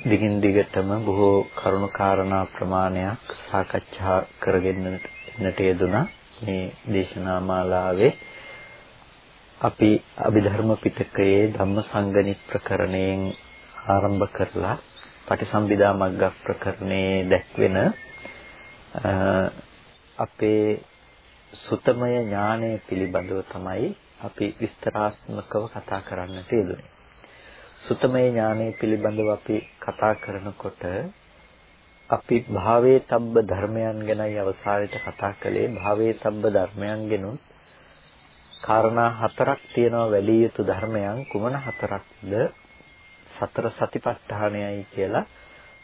දිගින් දිගටම බොහෝ කරුණු කාරණා ප්‍රමාණයක් සාකච්ඡා කරගෙන ඉන්නට යෙදුණා මේ දේශනා මාලාවේ අපි අභිධර්ම පිටකයේ ධම්මසංගණි ප්‍රකරණයෙන් ආරම්භ කරලා පටිසම්භිදා මග්ග ප්‍රකරණයේ දැක්වෙන අපේ සුතමය ඥානය පිළිබඳව තමයි අපි විස්තරාත්මකව කතා කරන්නට යෙදුනේ. සුතමය ඥානය පිළිබඳව අපි කතා කරනකොට අපි භාවයේ තබ්බ ධර්මයන් ගැනයි අවසානයේට කතා කළේ. භාවයේ තබ්බ ධර්මයන් ගැනුත් කාරණා හතරක් තියෙනවා වැළිය යුතු ධර්මයන්. කුමන හතරක්ද? සතර සතිපට්ඨානයයි කියලා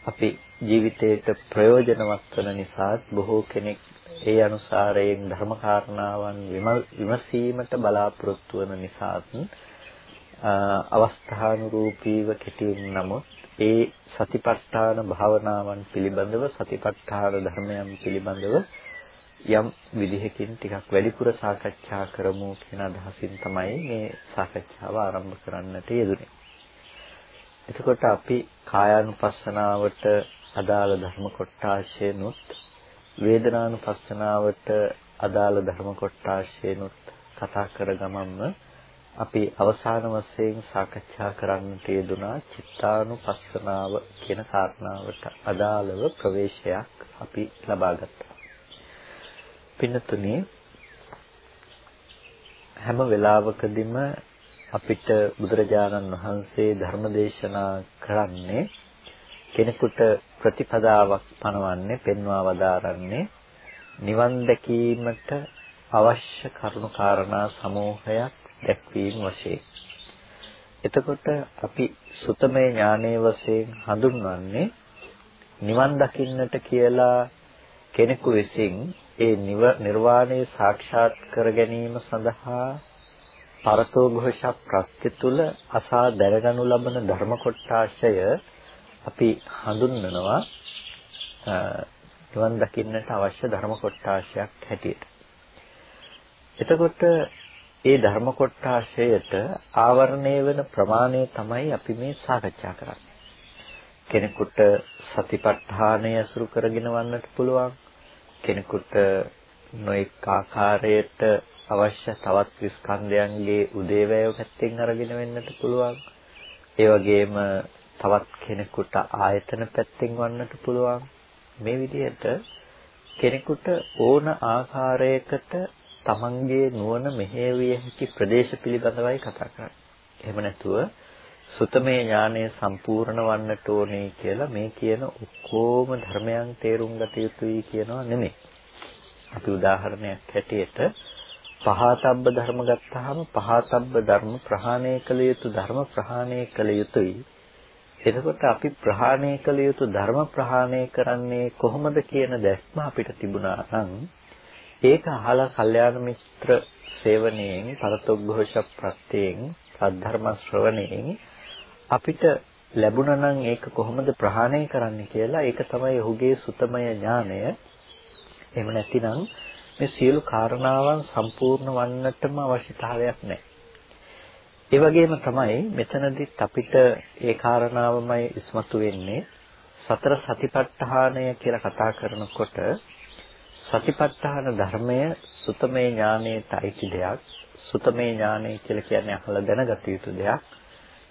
අපි ජීවිතයට ප්‍රයෝජනවත් වන නිසා බොහෝ කෙනෙක් ඒ අනුසාරයෙන් ධර්ම කාරණාවන් විමසීමට බලාපොරොත්තු වන නිසාත් අවස්ථානුරූපීව කෙටියෙන් නමුත් ඒ සතිපට්ඨාන භාවනාවන් පිළිබඳව සතිපට්ඨාන ධර්මයන් පිළිබඳව යම් විදිහකින් ටිකක් වැඩිපුර සාකච්ඡා කරමු කියන අදහසින් තමයි මේ සාකච්ඡාව ආරම්භ කරන්නට යෙදුනේ. එතකොට අපි කායානුපස්සනාවට අදාළ ධර්ම කොටාශයනුත් වේදනානුපස්සනාවට අදාළ ධර්ම කොටාශයනුත් කතා කර ගමන්ම අපි අවසාන වශයෙන් සාකච්ඡා කරන්නට යෙදුනා චිත්තානුපස්සනාව කියන කාරණාවට අදාළව ප්‍රවේශයක් අපි ලබා ගත්තා. පින්නතුනේ හැම වෙලාවකදීම අපිට බුදුරජාණන් වහන්සේ ධර්ම දේශනා කරන්නේ කෙනෙකුට ප්‍රතිපදාවක් පනවන්නේ පෙන්වා වදාරන්නේ නිවන් දැකීමට අවශ්‍ය කරුණු කාරණා සමූහයක් දැක්වීම වශයෙන්. එතකොට අපි සුතමේ ඥානයේ වශයෙන් හඳුන්වන්නේ නිවන් දකින්නට කියලා කෙනෙකු විසින් ඒ නිර්වාණය සාක්ෂාත් කර ගැනීම සඳහා පරතෝ ഘോഷ ප්‍රත්‍ය තුල අසා දැනගනු ලබන ධර්ම කොටාශය අපි හඳුන්වනවා නිවන් දකින්නට අවශ්‍ය ධර්ම කොටාශයක් හැටියට. එතකොට ඒ ධර්ම කොටාශයට ආවරණය වෙන ප්‍රමාණය තමයි අපි මේ සාකච්ඡා කරන්නේ. කෙනෙකුට සතිපට්ඨානය අසුරු කරගෙන වන්නට පුළුවන්. කෙනෙකුට නොඑක ආකාරයට අවශ්‍ය තවත් ස්කන්ධයන්ගේ උදේවැය පැත්තෙන් අරගෙන වෙන්නට පුළුවන්. ඒ වගේම තවත් කෙනෙකුට ආයතන පැත්තෙන් වන්නට පුළුවන්. මේ විදිහට කෙනෙකුට ඕන ආකාරයකට තමන්ගේ නුවණ මෙහෙවිය හැකි ප්‍රදේශ පිළිබඳවයි කතා කරන්නේ. එහෙම නැතුව සුතමේ ඥානය සම්පූර්ණ වන්නට ඕනේ කියලා මේ කියන ඔක්කොම ධර්මයන් තේරුම් ගත යුතුයි කියනවා නෙමෙයි. අපි උදාහරණයක් හැටියට පහතබ්බ ධර්ම ගත්තාම පහතබ්බ ධර්ම ප්‍රහාණය කළ යුතු ධර්ම ප්‍රහාණය කළ යුතුයි. එතකොට අපි ප්‍රහාණය කළ යුතු ධර්ම ප්‍රහාණය කරන්නේ කොහොමද කියන දැක්ම අපිට තිබුණා නම් ඒක අහලා කල්යාණ මිත්‍ර සේවනයෙන් පරතොග්ඝෝෂ ප්‍රත්‍යයෙන් සද්ධර්ම ශ්‍රවණයෙන් අපිට ලැබුණා නම් ඒක කොහොමද ප්‍රහාණය කරන්නේ කියලා ඒක තමයි ඔහුගේ සුතමය ඥානය. එහෙම නැතිනම් මේ සියලු කාරණාවන් සම්පූර්ණ වන්නටම අවශ්‍යතාවයක් නැහැ. ඒ වගේම තමයි මෙතනදිත් අපිට ඒ කාරණාවමයි ඉස්මතු වෙන්නේ සතර සතිපට්ඨානය කියලා කතා කරනකොට සතිපට්ඨාන ධර්මය සුතමේ ඥානයට අයිති දෙයක්. සුතමේ ඥානය කියලා කියන්නේ අහලා දැනගත යුතු දෙයක්.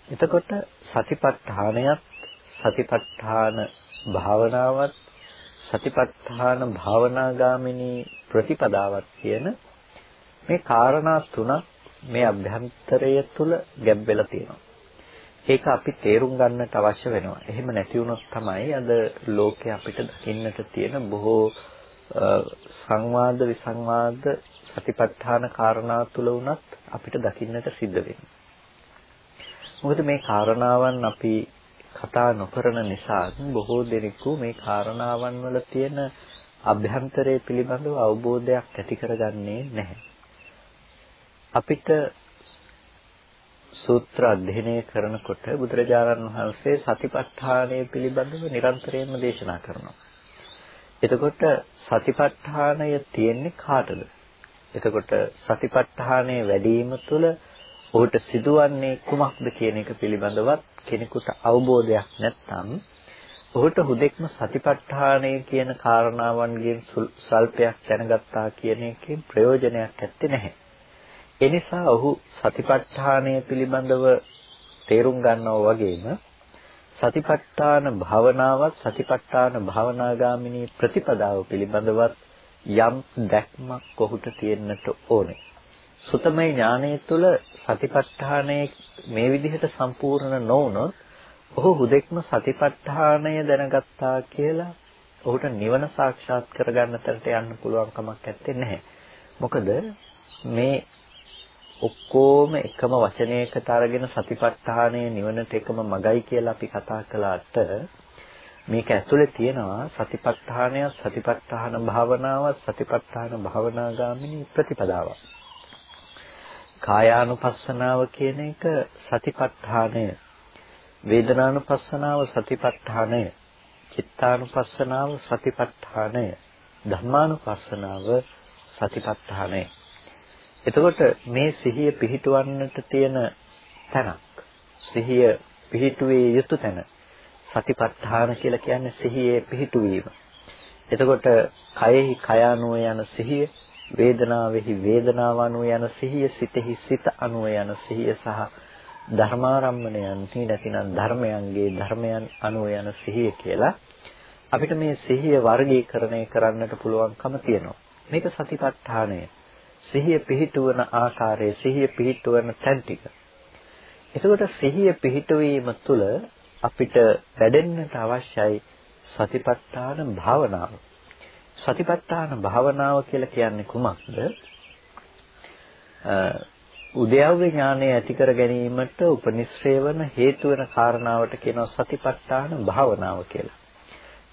එතකොට සතිපට්ඨානයත් සතිපට්ඨාන භාවනාවත් සතිපට්ඨාන භාවනාගාමිනී ප්‍රතිපදාවක් කියන මේ කාරණා තුනක් මේ අභ්‍යන්තරය තුල ගැබ් වෙලා තියෙනවා. ඒක අපි තේරුම් ගන්නට අවශ්‍ය වෙනවා. එහෙම නැති වුණොත් තමයි අද ලෝකේ අපිට දකින්නට තියෙන බොහෝ සංවාද විසංවාද සතිපට්ඨාන කාරණා තුල වුණත් අපිට දකින්නට සිද්ධ වෙන්නේ. මොකද මේ කාරණාවන් අපි කතා නොකරන නිසා බොහෝ දෙනෙකු මේ කාරණාවන් වල තියෙන අභ්‍යන්තරය පිළිබඳව අවබෝධයක් ඇති කරගන්නේ නැහැ. අපිට සූත්‍ර අධ්‍යයනය කරනකොට බුදුරජාණන් වහන්සේ සතිපට්ඨානය පිළිබඳව නිරන්තරයෙන්ම දේශනා කරනවා. එතකොට සතිපට්ඨානය තියෙන්නේ කාටද? එතකොට සතිපට්ඨානය වැඩිම තුළ ඔහුට සිදුවන්නේ කුමක්ද කියන එක පිළිබඳවත් කෙනෙකුට අවබෝධයක් නැත්නම් ඔහුට හුදෙක්ම සතිපට්ඨානය කියන කාරණාවන්ගෙන් සල්පයක් දැනගත්තා කියන එකෙන් ප්‍රයෝජනයක් ඇත්තේ නැහැ. ඒ නිසා ඔහු සතිපට්ඨානය පිළිබඳව තේරුම් ගන්නවා වගේම සතිපට්ඨාන භාවනාවත් සතිපට්ඨාන භාවනාගාමිනී ප්‍රතිපදාව පිළිබඳවත් යම් දැක්මක් ඔහුට තියෙන්නට ඕනේ. සුතමේ ඥානය තුළ සතිපට්ඨානය මේ විදිහට සම්පූර්ණ නොවුනොත් ඔහු හුදෙක්ම සතිපට්ඨානය දැනගත්තා කියලා ඔහුට නිවන සාක්ෂාත් කරගන්න තරට යන්න පුළුවන් කමක් නැත්තේ නැහැ. මොකද මේ ඔක්කොම එකම වචනයකට අරගෙන සතිපට්ඨානය නිවනට එකම මගයි කියලා අපි කතා කළාට මේක ඇතුලේ තියෙනවා සතිපට්ඨානය සතිපට්ඨාන භාවනාව සතිපට්ඨාන භාවනාගාමිනී ප්‍රතිපදාවක්. කායානුපස්සනාව කියන එක සතිපට්ඨානය වේදනානුපස්සනාව සතිපට්ඨානය චිත්තානුපස්සනාව සතිපට්ඨානය ධම්මානුපස්සනාව සතිපට්ඨානය එතකොට මේ සිහිය පිහිටවන්නට තියෙන තැනක් සිහිය පිහිටුවේ යුතු තැන සතිපට්ඨාන කියලා කියන්නේ සිහියේ පිහිටුවීම එතකොට කයෙහි කය අනුව යන සිහිය වේදනාවෙහි වේදනාව අනුව යන සිහිය සිතෙහි සිත අනුව යන සිහිය සහ ධර්මාරම්මණයන්හි නැතිනම් ධර්මයන්ගේ ධර්මයන් අනුව යන සිහිය කියලා අපිට මේ සිහිය වර්ගීකරණය කරන්නට පුළුවන්කම තියෙනවා. මේක සතිපට්ඨානය. සිහිය පිහිටුවන ආකාරය, සිහිය පිහිටුවන තැන් ටික. එතකොට සිහිය පිහිටුවීම තුළ අපිට වැඩෙන්නට අවශ්‍යයි සතිපට්ඨාන භාවනාව. සතිපට්ඨාන භාවනාව කියලා කියන්නේ කුමක්ද? උද්‍යව්‍ය ඥානය ඇති කර ගැනීමට උපනිශ්‍රේ වන හේතු වෙන කාරණාවට කියනවා සතිපට්ඨාන භාවනාව කියලා.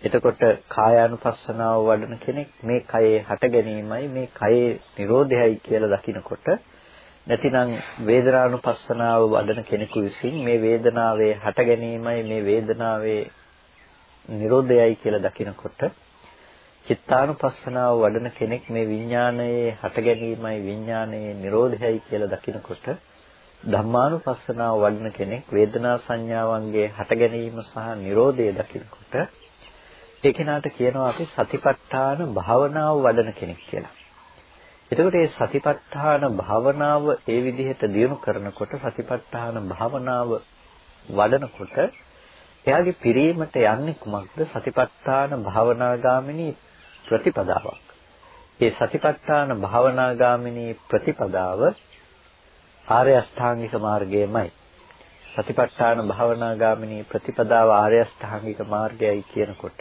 එතකොට කායානුපස්සනාව වඩන කෙනෙක් මේ කයේ හට ගැනීමයි මේ කයේ Nirodhayයි කියලා දකිනකොට නැතිනම් වේදනානුපස්සනාව වඩන කෙනෙකු විසින් මේ වේදනාවේ හට ගැනීමයි මේ වේදනාවේ Nirodhayයි කියලා දකිනකොට චිත්තානුපස්සනාව වඩන කෙනෙක් මේ විඥානයේ හට ගැනීමයි විඥානයේ Nirodhayයි කියලා දකිනකොට ධම්මානුපස්සනාව වඩන කෙනෙක් වේදනා සංඥාවන්ගේ හට ගැනීම සහ Nirodhaය දකිනකොට ඒ කෙනාට කියනවා අපි සතිපට්ඨාන භාවනාව වඩන කෙනෙක් කියලා. එතකොට මේ සතිපට්ඨාන භාවනාව ඒ විදිහට දියුණු කරනකොට සතිපට්ඨාන භාවනාව වඩනකොට එයාගේ පිරීමට යන්නේ කුමක්ද සතිපට්ඨාන භාවනාගාමිනී ප්‍රතිපදාවක්. ඒ සතිපට්ඨාන භාවනාගාමිනී ප්‍රතිපදාව ආර්ය අෂ්ටාංගික මාර්ගයමයි. සතිපට්ඨාන භාවනාගාමිනී ප්‍රතිපදාව ආර්ය අෂ්ටාංගික මාර්ගයයි කියනකොට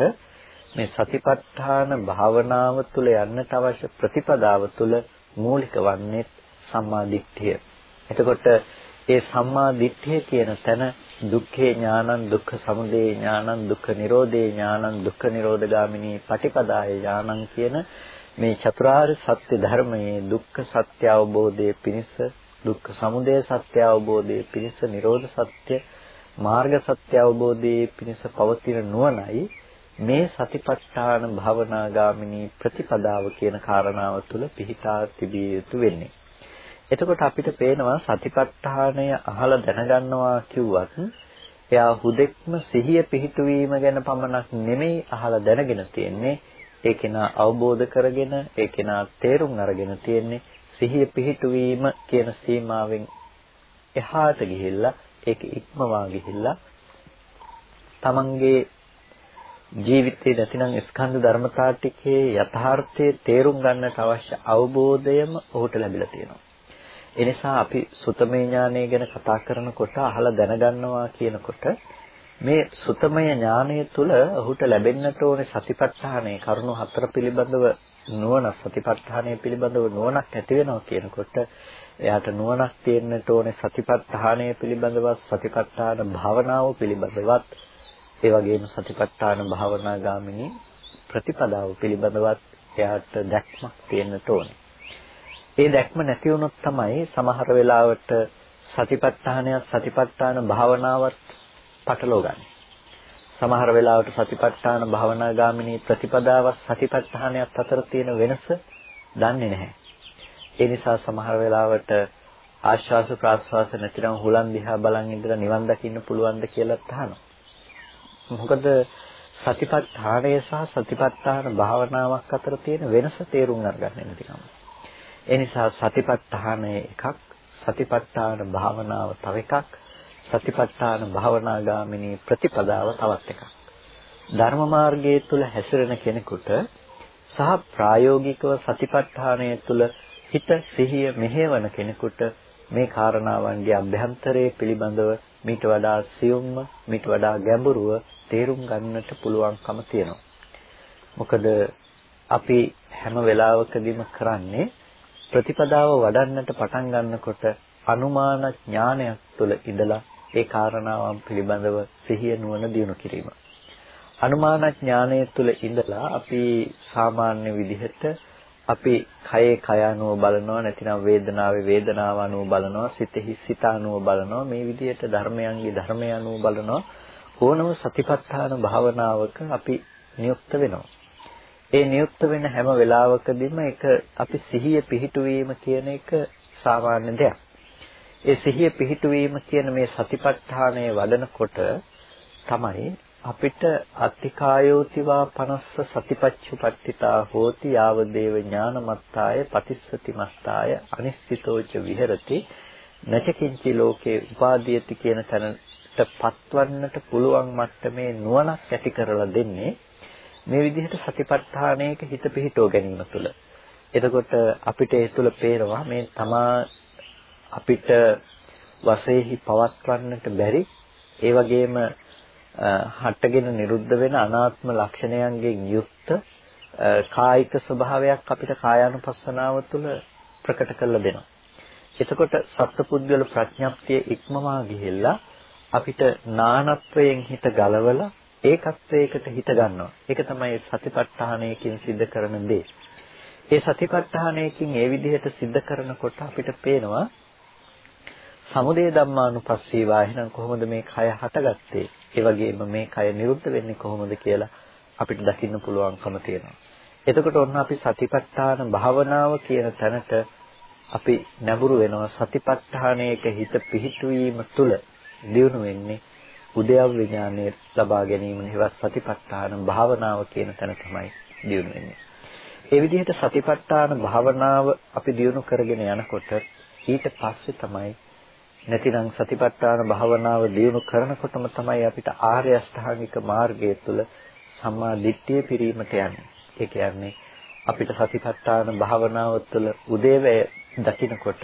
මේ සතිපට්ඨාන භාවනාව තුළ යන්නට අවශ්‍ය ප්‍රතිපදාව තුළ මූලික වන්නේ සම්මා දිට්ඨිය. එතකොට ඒ සම්මා දිට්ඨිය කියන තැන දුක්ඛේ ඥානං දුක්ඛ සමුදය ඥානං දුක්ඛ නිරෝධේ ඥානං දුක්ඛ නිරෝධගාමිනී පටිපදාය ඥානං කියන මේ චතුරාර්ය සත්‍ය ධර්මයේ දුක්ඛ සත්‍ය අවබෝධයේ පිණිස දුක්ඛ සමුදය සත්‍ය අවබෝධයේ පිණිස නිරෝධ සත්‍ය මාර්ග සත්‍ය අවබෝධයේ පිණිස පවතින නුවණයි මේ සතිපට්ඨාන භවනාගාමිනී ප්‍රතිපදාව කියන කාරණාව තුළ පිහිටා තිබිය යුතු වෙන්නේ. එතකොට අපිට පේනවා සතිපට්ඨානය අහලා දැනගන්නවා කිව්වත් එයා හුදෙක්ම සිහිය පිහිටුවීම ගැන පමණක් නෙමෙයි අහලා දැනගෙන තියෙන්නේ. ඒ කෙනා අවබෝධ කරගෙන ඒ කෙනා තේරුම් අරගෙන තියෙන්නේ සිහිය පිහිටුවීම කියන සීමාවෙන් එහාට ගිහිල්ලා ඒක ඉක්මවා ගිහිල්ලා තමන්ගේ ජීවිතේ නැතිනම් ස්කන්ධ ධර්මතා ටිකේ යථාර්ථයේ තේරුම් ගන්නට අවශ්‍ය අවබෝධයම ඔහුට ලැබිලා තියෙනවා. ඒ නිසා අපි සුතමේ ඥානය ගැන කතා කරනකොට අහලා දැනගන්නවා කියනකොට මේ සුතමය ඥානය තුළ ඔහුට ලැබෙන්නට ඕනේ සතිපට්ඨානයේ කරුණු හතර පිළිබඳව නුවණ සතිපට්ඨානය පිළිබඳව නුවණක් ඇති වෙනවා කියනකොට එයාට නුවණක් තියෙන්නට ඕනේ සතිපට්ඨානය පිළිබඳව සතිපට්ඨාන භාවනාව පිළිබඳවත් ඒ වගේම සතිපට්ඨාන භාවනා ගාමිනී ප්‍රතිපදාව පිළිබඳවත් එයාට දැක්මක් තියෙන්නට ඕනේ. ඒ දැක්ම නැති වුණොත් තමයි සමහර වෙලාවට සතිපට්ඨානයත් සතිපට්ඨාන භාවනාවත් පටලව ගන්න. සමහර වෙලාවට සතිපට්ඨාන භාවනා ගාමිනී ප්‍රතිපදාවත් සතිපට්ඨානයත් අතර තියෙන වෙනස දන්නේ නැහැ. ඒ නිසා සමහර වෙලාවට ආශ්වාස ප්‍රාශ්වාස නැතිනම් හුලන් දිහා බලන් ඉඳලා නිවන් දකින්න පුළුවන්ද කියලා අහනවා. මොකද සතිපට්ඨානය සහ සතිපට්ඨාන භාවනාවක් අතර තියෙන වෙනස තේරුම් අරගන්න නැතිකම. ඒ නිසා සතිපට්ඨානය එකක්, සතිපට්ඨාන භාවනාව තව එකක්, සතිපට්ඨාන භාවනාගාමිනී ප්‍රතිපදාව තවත් එකක්. ධර්ම මාර්ගයේ තුල හැසිරෙන කෙනෙකුට සහ ප්‍රායෝගිකව සතිපට්ඨානය තුල හිත සිහිය මෙහෙවන කෙනෙකුට මේ කාරණාවන්ගේ අභ්‍යන්තරයේ පිළිබඳව මීට වඩා සියුම්ම මීට වඩා ගැඹුරුව තේරුම් ගන්නට පුළුවන්කම තියෙනවා. මොකද අපි හැම වෙලාවකදීම කරන්නේ ප්‍රතිපදාව වඩන්නට පටන් ගන්නකොට අනුමාන ඥානයක් තුළ ඉඳලා ඒ කාරණාවන් පිළිබඳව සිහිය නුවණ දියුණු කිරීම. අනුමාන ඥානය තුළ ඉඳලා අපි සාමාන්‍ය විදිහට අපි කයේ කය අනුව බලනවා නැතිනම් වේදනාවේ වේදනාව අනුව බලනවා සිතෙහි සිත අනුව බලනවා මේ විදිහට ධර්මයන්ගේ ධර්මය අනුව බලනවා ඕනම සතිපට්ඨාන භාවනාවක අපි නියුක්ත වෙනවා. ඒ නියුක්ත වෙන හැම වෙලාවකදීම ඒක අපි සිහිය පිහිටුවීම කියන එක සාමාන්‍ය දෙයක්. ඒ සිහිය පිහිටුවීම කියන මේ සතිපට්ඨානය වඩනකොට තමයි අපිට අත්තිකායෝතිවා 50 සතිපච්චුපට්ඨිතා හෝති යාව දේව ඥානමත්තාය පතිස්සති මත්තාය අනිශ්චිතෝච විහෙරති නචකින්චි ලෝකේ උපාදීයති කියන තැනට පත්වන්නට පුළුවන් මට්ටමේ නුවණක් ඇති කරලා දෙන්නේ මේ විදිහට සතිපට්ඨානයක හිත පිහිටව ගැනීම තුළ. එතකොට අපිට ඒ තුළ පේනවා මේ තමා අපිට වශයෙන්හි පවත්වන්නට බැරි ඒ වගේම හටගෙන නිරුද්ධ වෙන අනාත්ම ලක්ෂණයන්ගෙන් යුක්ත කායික ස්වභාවයක් අපිට කායානුපස්සනාව තුළ ප්‍රකට කරලා දෙනවා. එතකොට සත්පුද්ගල ප්‍රඥප්තිය ඉක්මවා ගිහිල්ලා අපිට නානත්වයෙන් හිත ගලවලා ඒකත්වයකට හිත ගන්නවා. ඒක තමයි සතිපට්ඨානයකින් සිද්ධ කරන දේ. ඒ සතිපට්ඨානයකින් ඒ විදිහට සිද්ධ කරනකොට අපිට පේනවා සමුදය ධම්මානුපස්සීවා එහෙනම් කොහොමද මේ කය හටගත්තේ? ඒ වගේම මේ කය නිරුද්ධ වෙන්නේ කොහොමද කියලා අපිට දකින්න පුළුවන්කම තියෙනවා. එතකොට ඔන්න අපි සතිපට්ඨාන භාවනාව කියන තැනට අපි නැඹුරු වෙනවා සතිපට්ඨානයක හිත පිහිටුවීම තුළ දියුණු වෙන්නේ උද්‍යව ඥානය ලබා ගැනීම නෙවෙයි සතිපට්ඨාන භාවනාව කියන තැන තමයි දියුණු වෙන්නේ. ඒ විදිහට සතිපට්ඨාන භාවනාව අපි දියුණු කරගෙන යනකොට ඊට පස්සේ තමයි නැතිනම් සතිපට්ඨාන භාවනාව දියුණු කරනකොටම තමයි අපිට ආර්ය අෂ්ටාංගික මාර්ගය තුළ සම්මා දිට්ඨිය පිරීමට යන්නේ. ඒ කියන්නේ අපිට සතිපට්ඨාන භාවනාව තුළ උදේවැය දකිනකොට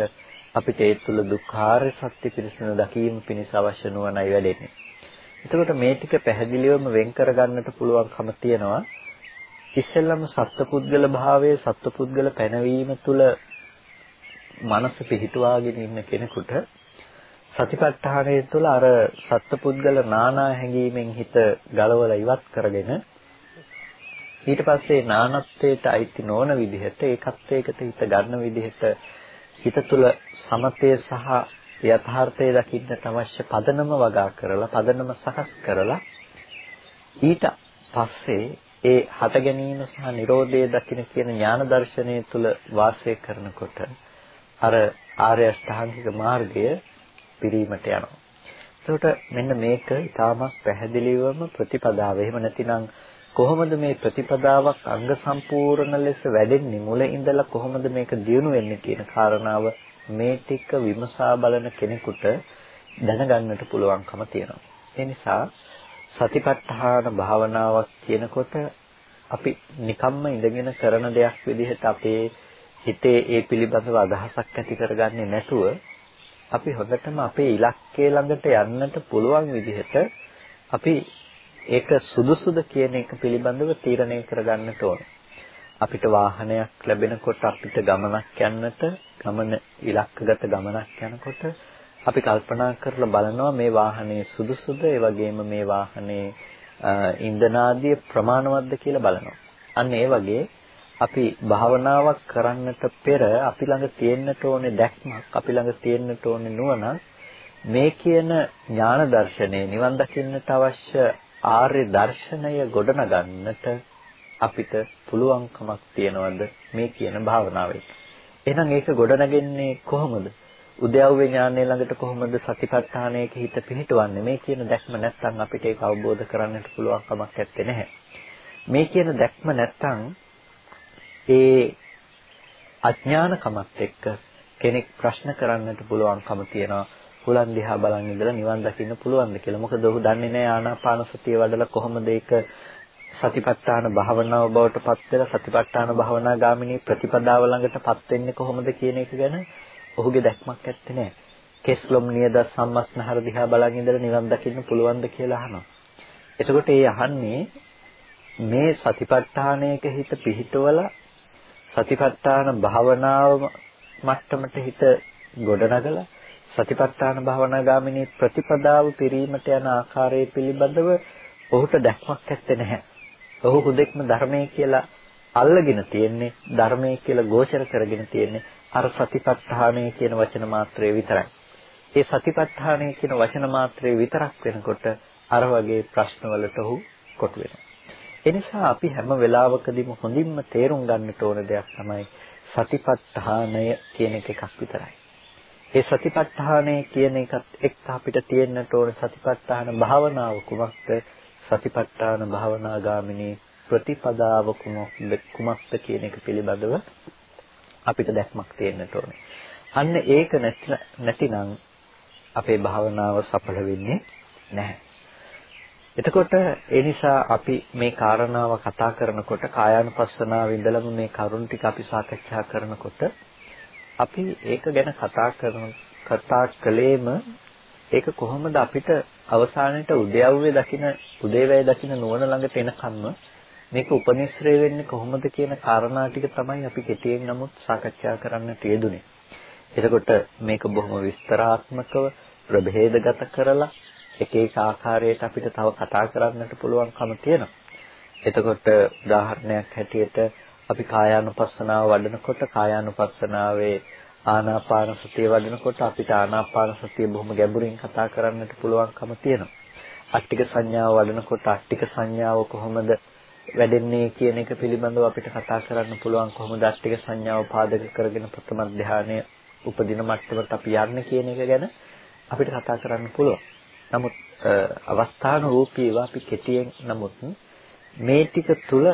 අපිට ඒ තුළ දුක්ඛාර සත්‍ය පිරිසිදු දකීම පිණිස අවශ්‍ය නුවණයි වැඩෙන්නේ. එතකොට මේ ටික පැහැදිලිවම වෙන් කරගන්නට පුළුවන්කම තියෙනවා. ඉස්සෙල්ලම සත්පුද්ගල භාවයේ සත්පුද්ගල පැනවීම තුළ මනස පිහිටුවාගෙන ඉන්න කෙනෙකුට සතිපට්ඨානය තුළ අර සත්පුද්ගල නානා හැඟීමෙන් හිත ගලවලා ඉවත් කරගෙන ඊට පස්සේ නානත්වයට අයිති නොවන විදිහට ඒකත්වයකට හිත ගන්න විදිහට හිත තුළ සමතය සහ යථාර්ථය දකින්නට අවශ්‍ය පදනම වගා කරලා පදනම සකස් කරලා ඊට පස්සේ ඒ හට ගැනීම සහ Nirodhe දකින්න කියන ඥාන දර්ශනය තුළ වාසය කරනකොට අර ආර්ය අෂ්ටාංගික මාර්ගය පිරීමට යනවා. එතකොට මෙන්න මේක ඊටමත් පැහැදිලිවම ප්‍රතිපදාව. එහෙම නැතිනම් කොහොමද මේ ප්‍රතිපදාවක් අංග සම්පූර්ණ ලෙස වැඩෙන්නේ මුල ඉඳලා කොහොමද මේක දියුණු වෙන්නේ කියන කාරණාව මේ ටික විමසා බලන කෙනෙකුට දැනගන්නට පුළුවන්කම තියෙනවා. ඒ නිසා සතිපට්ඨාන භාවනාවක් කියනකොට අපි නිකම්ම ඉඳගෙන කරන දෙයක් විදිහට අපේ හිතේ ඒ පිළිබඳව අදහසක් ඇති කරගන්නේ නැතුව අපි හොඳටම අපේ ඉලක්කය ළඟට යන්නට පුළුවන් විදිහට අපි ඒක සුදුසුද කියන එක පිළිබඳව තීරණය කරගන්නට ඕන. අපිට වාහනයක් ලැබෙනකොට අපිට ගමනක් යන්නට ගමන ඉලක්කගත ගමනක් යනකොට අපි කල්පනා කරලා බලනවා මේ වාහනේ සුදුසුද ඒ වගේම මේ වාහනේ ඉන්ධනාදිය ප්‍රමාණවත්ද කියලා බලනවා. අන්න ඒ වගේ අපි භාවනාවක් කරන්නට පෙර අපි ළඟ තියෙන්නට ඕනේ දැක්මක්, අපි ළඟ තියෙන්නට ඕනේ නුවණක් මේ කියන ඥාන දර්ශනය නිවන් දකින්නට අවශ්‍ය ආර්ය දර්ශනය ගොඩනගන්නට අපිට පුළුවන්කමක් තියනවද මේ කියන භාවනාවෙන්. එහෙනම් ඒක ගොඩනගන්නේ කොහොමද? උද්‍යව්‍ය ඥානය ළඟට කොහොමද සතිපට්ඨානයක හිත පිහිටවන්නේ මේ කියන දැක්ම නැත්නම් අපිට ඒක අවබෝධ කරගන්නට පුළුවන් කමක් නැත්තේ නැහැ. මේ කියන දැක්ම නැත්නම් ඒ අඥානකමත් එක්ක කෙනෙක් ප්‍රශ්න කරන්නට පුළුවන්කම තියෙනවා. හුලන් දිහා බලන් ඉඳලා නිවන් දකින්න පුළුවන්ද කියලා. මොකද ඔහු දන්නේ නැහැ ආනාපාන සතිය වඩලා කොහොමද ඒක සතිපට්ඨාන භාවනාව බවට පත් වෙලා සතිපට්ඨාන භාවනා ගාමිනී ප්‍රතිපදාව ළඟටපත් වෙන්නේ කොහොමද කියන එක ගැන ඔහුගේ දැක්මක් ඇත්තේ නැහැ. කෙස්ලොම් නියද සම්මස්නහර දිහා බලන් ඉඳලා නිවන් දකින්න පුළුවන්ද කියලා අහනවා. එතකොට ඒ අහන්නේ මේ සතිපට්ඨානයක හිත පිහිටවලා සතිපට්ඨාන භාවනාව මට්ටමට හිත ගොඩනගලා සතිපට්ඨාන භාවනා ගාමිනී ප්‍රතිපදාව පිරීමට යන ආකාරය පිළිබඳව ඔහුට දැක්මක් ඇත්තේ නැහැ. ඔහු හුදෙක්ම ධර්මයේ කියලා අල්ලගෙන තියෙන්නේ ධර්මයේ කියලා ගෝචර කරගෙන තියෙන්නේ අර සතිපට්ඨානය කියන වචන මාත්‍රය විතරයි. ඒ සතිපට්ඨානය කියන වචන මාත්‍රය විතරක් වෙනකොට අර වගේ ප්‍රශ්නවලට ඔහු කොටු වෙනවා. එනිසා අපි හැම වෙලාවකදීම හොඳින්ම තේරුම් ගන්නට ඕන දෙයක් තමයි සතිපට්ඨානය කියන එක එකක් විතරයි. ඒ සතිපට්ඨානය කියන එකත් එක්ක අපිට තියෙන්නට ඕන සතිපට්ඨාන භාවනාව කුමක්ද? සතිපට්ඨාන භාවනා ගාමිනී ප්‍රතිපදාව කුමක්ද කුමක්ද කියන එක පිළිබඳව අපිට දැක්මක් තියෙන්නට ඕනේ. අන්න ඒක නැතිනම් අපේ භාවනාව සඵල වෙන්නේ නැහැ. එතකොට ඒ නිසා අපි මේ කාරණාව කතා කරනකොට කායානුපස්සනාව ඉඳලම මේ කරුණ ටික අපි සාකච්ඡා කරනකොට අපි ඒක ගැන කතා කරන කතා කළේම ඒක කොහොමද අපිට අවසානයේට උද්‍යව්‍ය දකින උදේවැය දකින නුවණ ළඟට එනකම්ම මේක උපනිශ්‍රේ වෙන්නේ කොහොමද කියන කාරණා ටික තමයි අපි කෙටියෙන් නමුත් සාකච්ඡා කරන්නට යෙදුනේ. එතකොට මේක බොහොම විස්තරාත්මකව ප්‍රභේදගත කරලා එක එක ආකාරයට අපිට තව කතා කරන්නට පුළුවන්කම තියෙනවා. එතකොට උදාහරණයක් හැටියට අපි කායානුපස්සනාව වඩනකොට කායානුපස්සනාවේ ආනාපාන සතිය වඩනකොට අපිට ආනාපාන සතිය බොහොම ගැඹුරින් කතා කරන්නට පුළුවන්කම තියෙනවා. අට්ටික සංඥාව වඩනකොට අට්ටික සංඥාව කොහොමද වැඩෙන්නේ කියන එක පිළිබඳව අපිට කතා කරන්න පුළුවන් කොහොමද අට්ටික සංඥාව පාදක කරගෙන ප්‍රථම ධානය උපදින මට්ටමට අපි යන්නේ කියන එක ගැන අපිට කතා කරන්න පුළුවන්. නමුත් අවස්ථාන රූපීව අපි කෙටියෙන් නමුත් මේ ටික තුල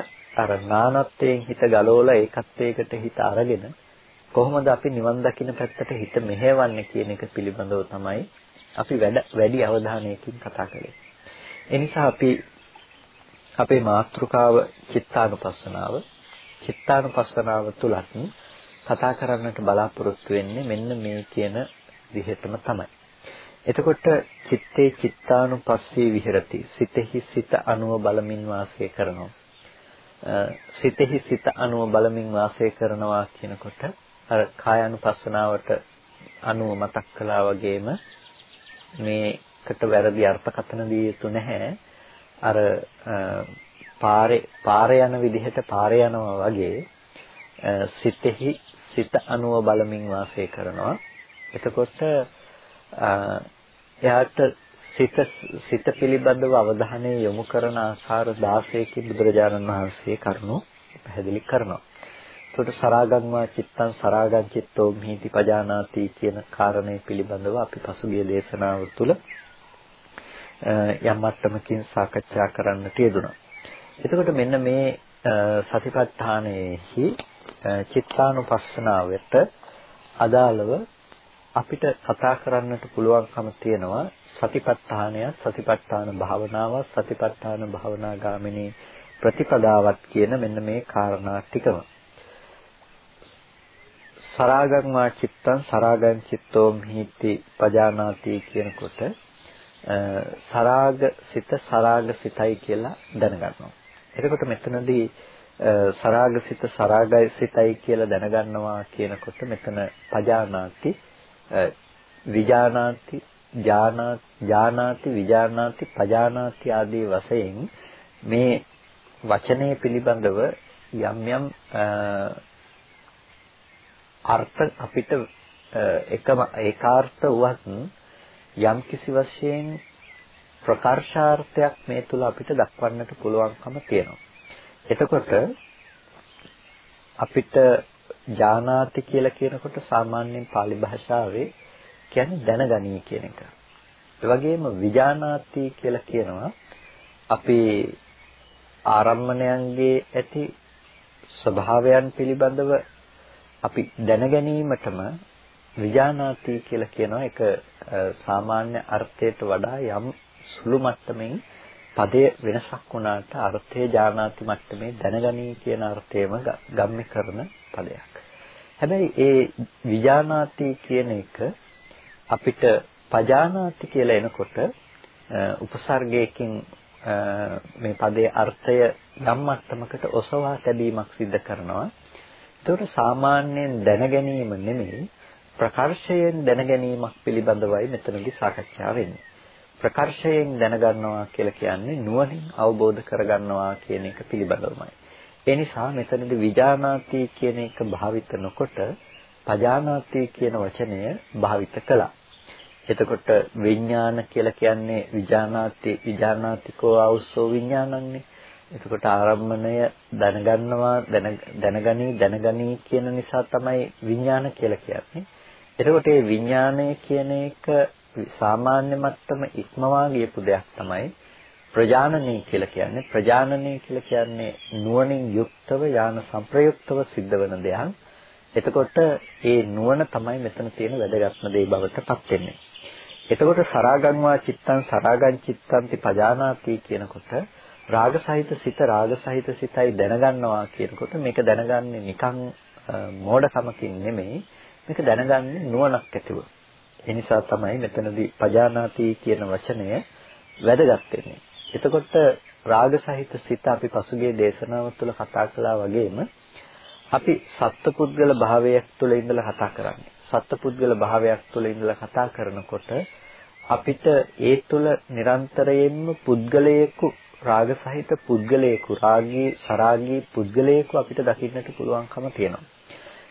අර නානත්වයෙන් හිත ගලවලා ඒකත්වයකට හිත අරගෙන කොහොමද අපි නිවන් දකින්න පැත්තට හිත මෙහෙවන්නේ කියන එක පිළිබඳව තමයි අපි වැඩ වැඩි අවධානයකින් කතා කළේ. ඒ නිසා අපි අපේ මාතෘකාව චිත්තානුපස්සනාව චිත්තානුපස්සනාව තුලත් කතා කරන්නට බලාපොරොත්තු වෙන්නේ මෙන්න මේ කියන විහෙතම තමයි. එතකොට චිත්තේ චිත්තානුපස්සී විහෙරති. සිතෙහි සිත අනුව බලමින් වාසය කරනවා. සිතෙහි සිත අනුව බලමින් වාසය කරනවා කියනකොට අර කායानुපස්සනාවට අනුව මතක් කළා වගේම මේකට වැරදි අර්ථකථන දිය යුතු නැහැ. අර පාරේ පාරේ යන විදිහට පාරේ යනවා වගේ සිතෙහි සිත අනුව බලමින් වාසය කරනවා. එතකොට එයාට සිත සිත පිළිබඳව අවධානය යොමු කරන ආකාර 16කින් බුදුරජාණන් වහන්සේ කරුණු පැහැදිලි කරනවා. එතකොට සරාගංවා චිත්තං සරාගං චිත්තෝ මිහිති පජානාති කියන කාරණේ පිළිබඳව අපි පසුගිය දේශනාව තුළ යම් මට්ටමකින් සාකච්ඡා කරන්නට යෙදුණා. එතකොට මෙන්න මේ සතිපට්ඨානයේහි චිත්තානුපස්සනාවට අදාළව අපිට කතා කරන්නට පුළුවන්කම තියෙනවා සතිපට්ඨානය සතිපට්ඨාන භාවනාව සතිපට්ඨාන භාවනා ගාමිනී ප්‍රතිපදාවත් කියන මෙන්න මේ කාරණා ටිකම සරාගං වා චිත්තං සරාගං චිත්තෝ මිහිති පජානාති කියනකොට සරාග සිත සරාග සිතයි කියලා දැනගන්නවා. එතකොට මෙතනදී සරාග සිත සරාගයි සිතයි කියලා දැනගන්නවා කියනකොට මෙතන පජානාති විජානාති ජානාති විජානාති පජානාති ආදී වශයෙන් මේ වචනේ පිළිබඳව යම් යම් අර්ථ අපිට එකම ඒකාර්ථ වුවත් යම් කිසි වශයෙන් ප්‍රකර්ෂාර්ථයක් මේ තුල අපිට දක්වන්නට පුළුවන්කම තියෙනවා. එතකොට අපිට ජානාති කියලා කියනකොට සාමාන්‍යයෙන් pāli භාෂාවේ කියන්නේ දැනගනී කියන එක. ඒ වගේම විජානාති කියලා කියනවා අපේ ආරම්මණයන්ගේ ඇති ස්වභාවයන් පිළිබඳව අපි දැනගැනීමටම විජානාති කියලා කියනවා ඒක සාමාන්‍ය අර්ථයට වඩා යම් සුළු මට්ටමින් පදයේ වෙනසක් වුණාට අර්ථය ජානාති මට්ටමේ දැනගනී කියන අර්ථයම ගම්මි කරන පදයක්. හැබැයි ඒ විජානාති කියන එක අපිට පජානාති කියලා එනකොට උපසර්ගයකින් මේ පදයේ අර්ථය යම් මට්ටමකට ඔසවා තැබීමක් සිද්ධ කරනවා. ඒතකොට සාමාන්‍යයෙන් දැනගැනීම නෙමෙයි ප්‍රකර්ෂයෙන් දැනගැනීමක් පිළිබඳවයි මෙතනදී සාකච්ඡා වෙන්නේ. ප්‍රකර්ෂයෙන් දැනගන්නවා කියලා කියන්නේ නුවණින් අවබෝධ කරගන්නවා කියන එක පිළිබඳවමයි. ඒ නිසා මෙතනදී විජානාති කියන එක භාවිත නොකොට පජානාති කියන වචනය භාවිත කළා. එතකොට විඥාන කියලා කියන්නේ විජානාති විජානාතිකෝ ආවුස්සෝ විඥානන්නේ. එතකොට ආරම්මණය දැනගන්නවා දැනගනි දැනගනි කියන නිසා තමයි විඥාන කියලා කියන්නේ. එතකොට මේ විඥානය කියන එක සාමාන්‍ය මට්ටම ඉක්මවා ගියපු දෙයක් තමයි ප්‍රජානනී කියලා කියන්නේ. ප්‍රජානනී කියලා කියන්නේ නුවණින් යුක්තව යාන සංප්‍රයුක්තව සිද්ධ වෙන දෙයක්. එතකොට ඒ නුවණ තමයි මෙතන තියෙන වැදගත්ම දේ බවට පත් වෙන්නේ. එතකොට සරාගං වා චිත්තං සරාගං චිත්තන්ති පජානාති කියනකොට රාග සහිත සිත රාග සහිත සිතයි දැනගන්නවා කියනකොට මේක දැනගන්නේ නිකන් මෝඩකමකින් නෙමෙයි මේක දැනගන්නේ නුවණක් ඇතිව. ඒ නිසා තමයි මෙතනදී පජානාති කියන වචනය වැදගත් වෙන්නේ. එතකොට රාග සහිත සිත අපි පසුගිය දේශනාව තුළ කතා කළා වගේම අපි සත්පුද්ගල භාවයක් තුළ ඉඳලා කතා කරන්නේ. සත්පුද්ගල භාවයක් තුළ ඉඳලා කතා කරනකොට අපිට ඒ තුළ නිරන්තරයෙන්ම පුද්ගලයෙකු රාග සහිත පුද්ගලයෙකු රාගී සරාගී පුද්ගලයෙකු අපිට දකින්නට පුළුවන්කම තියෙනවා.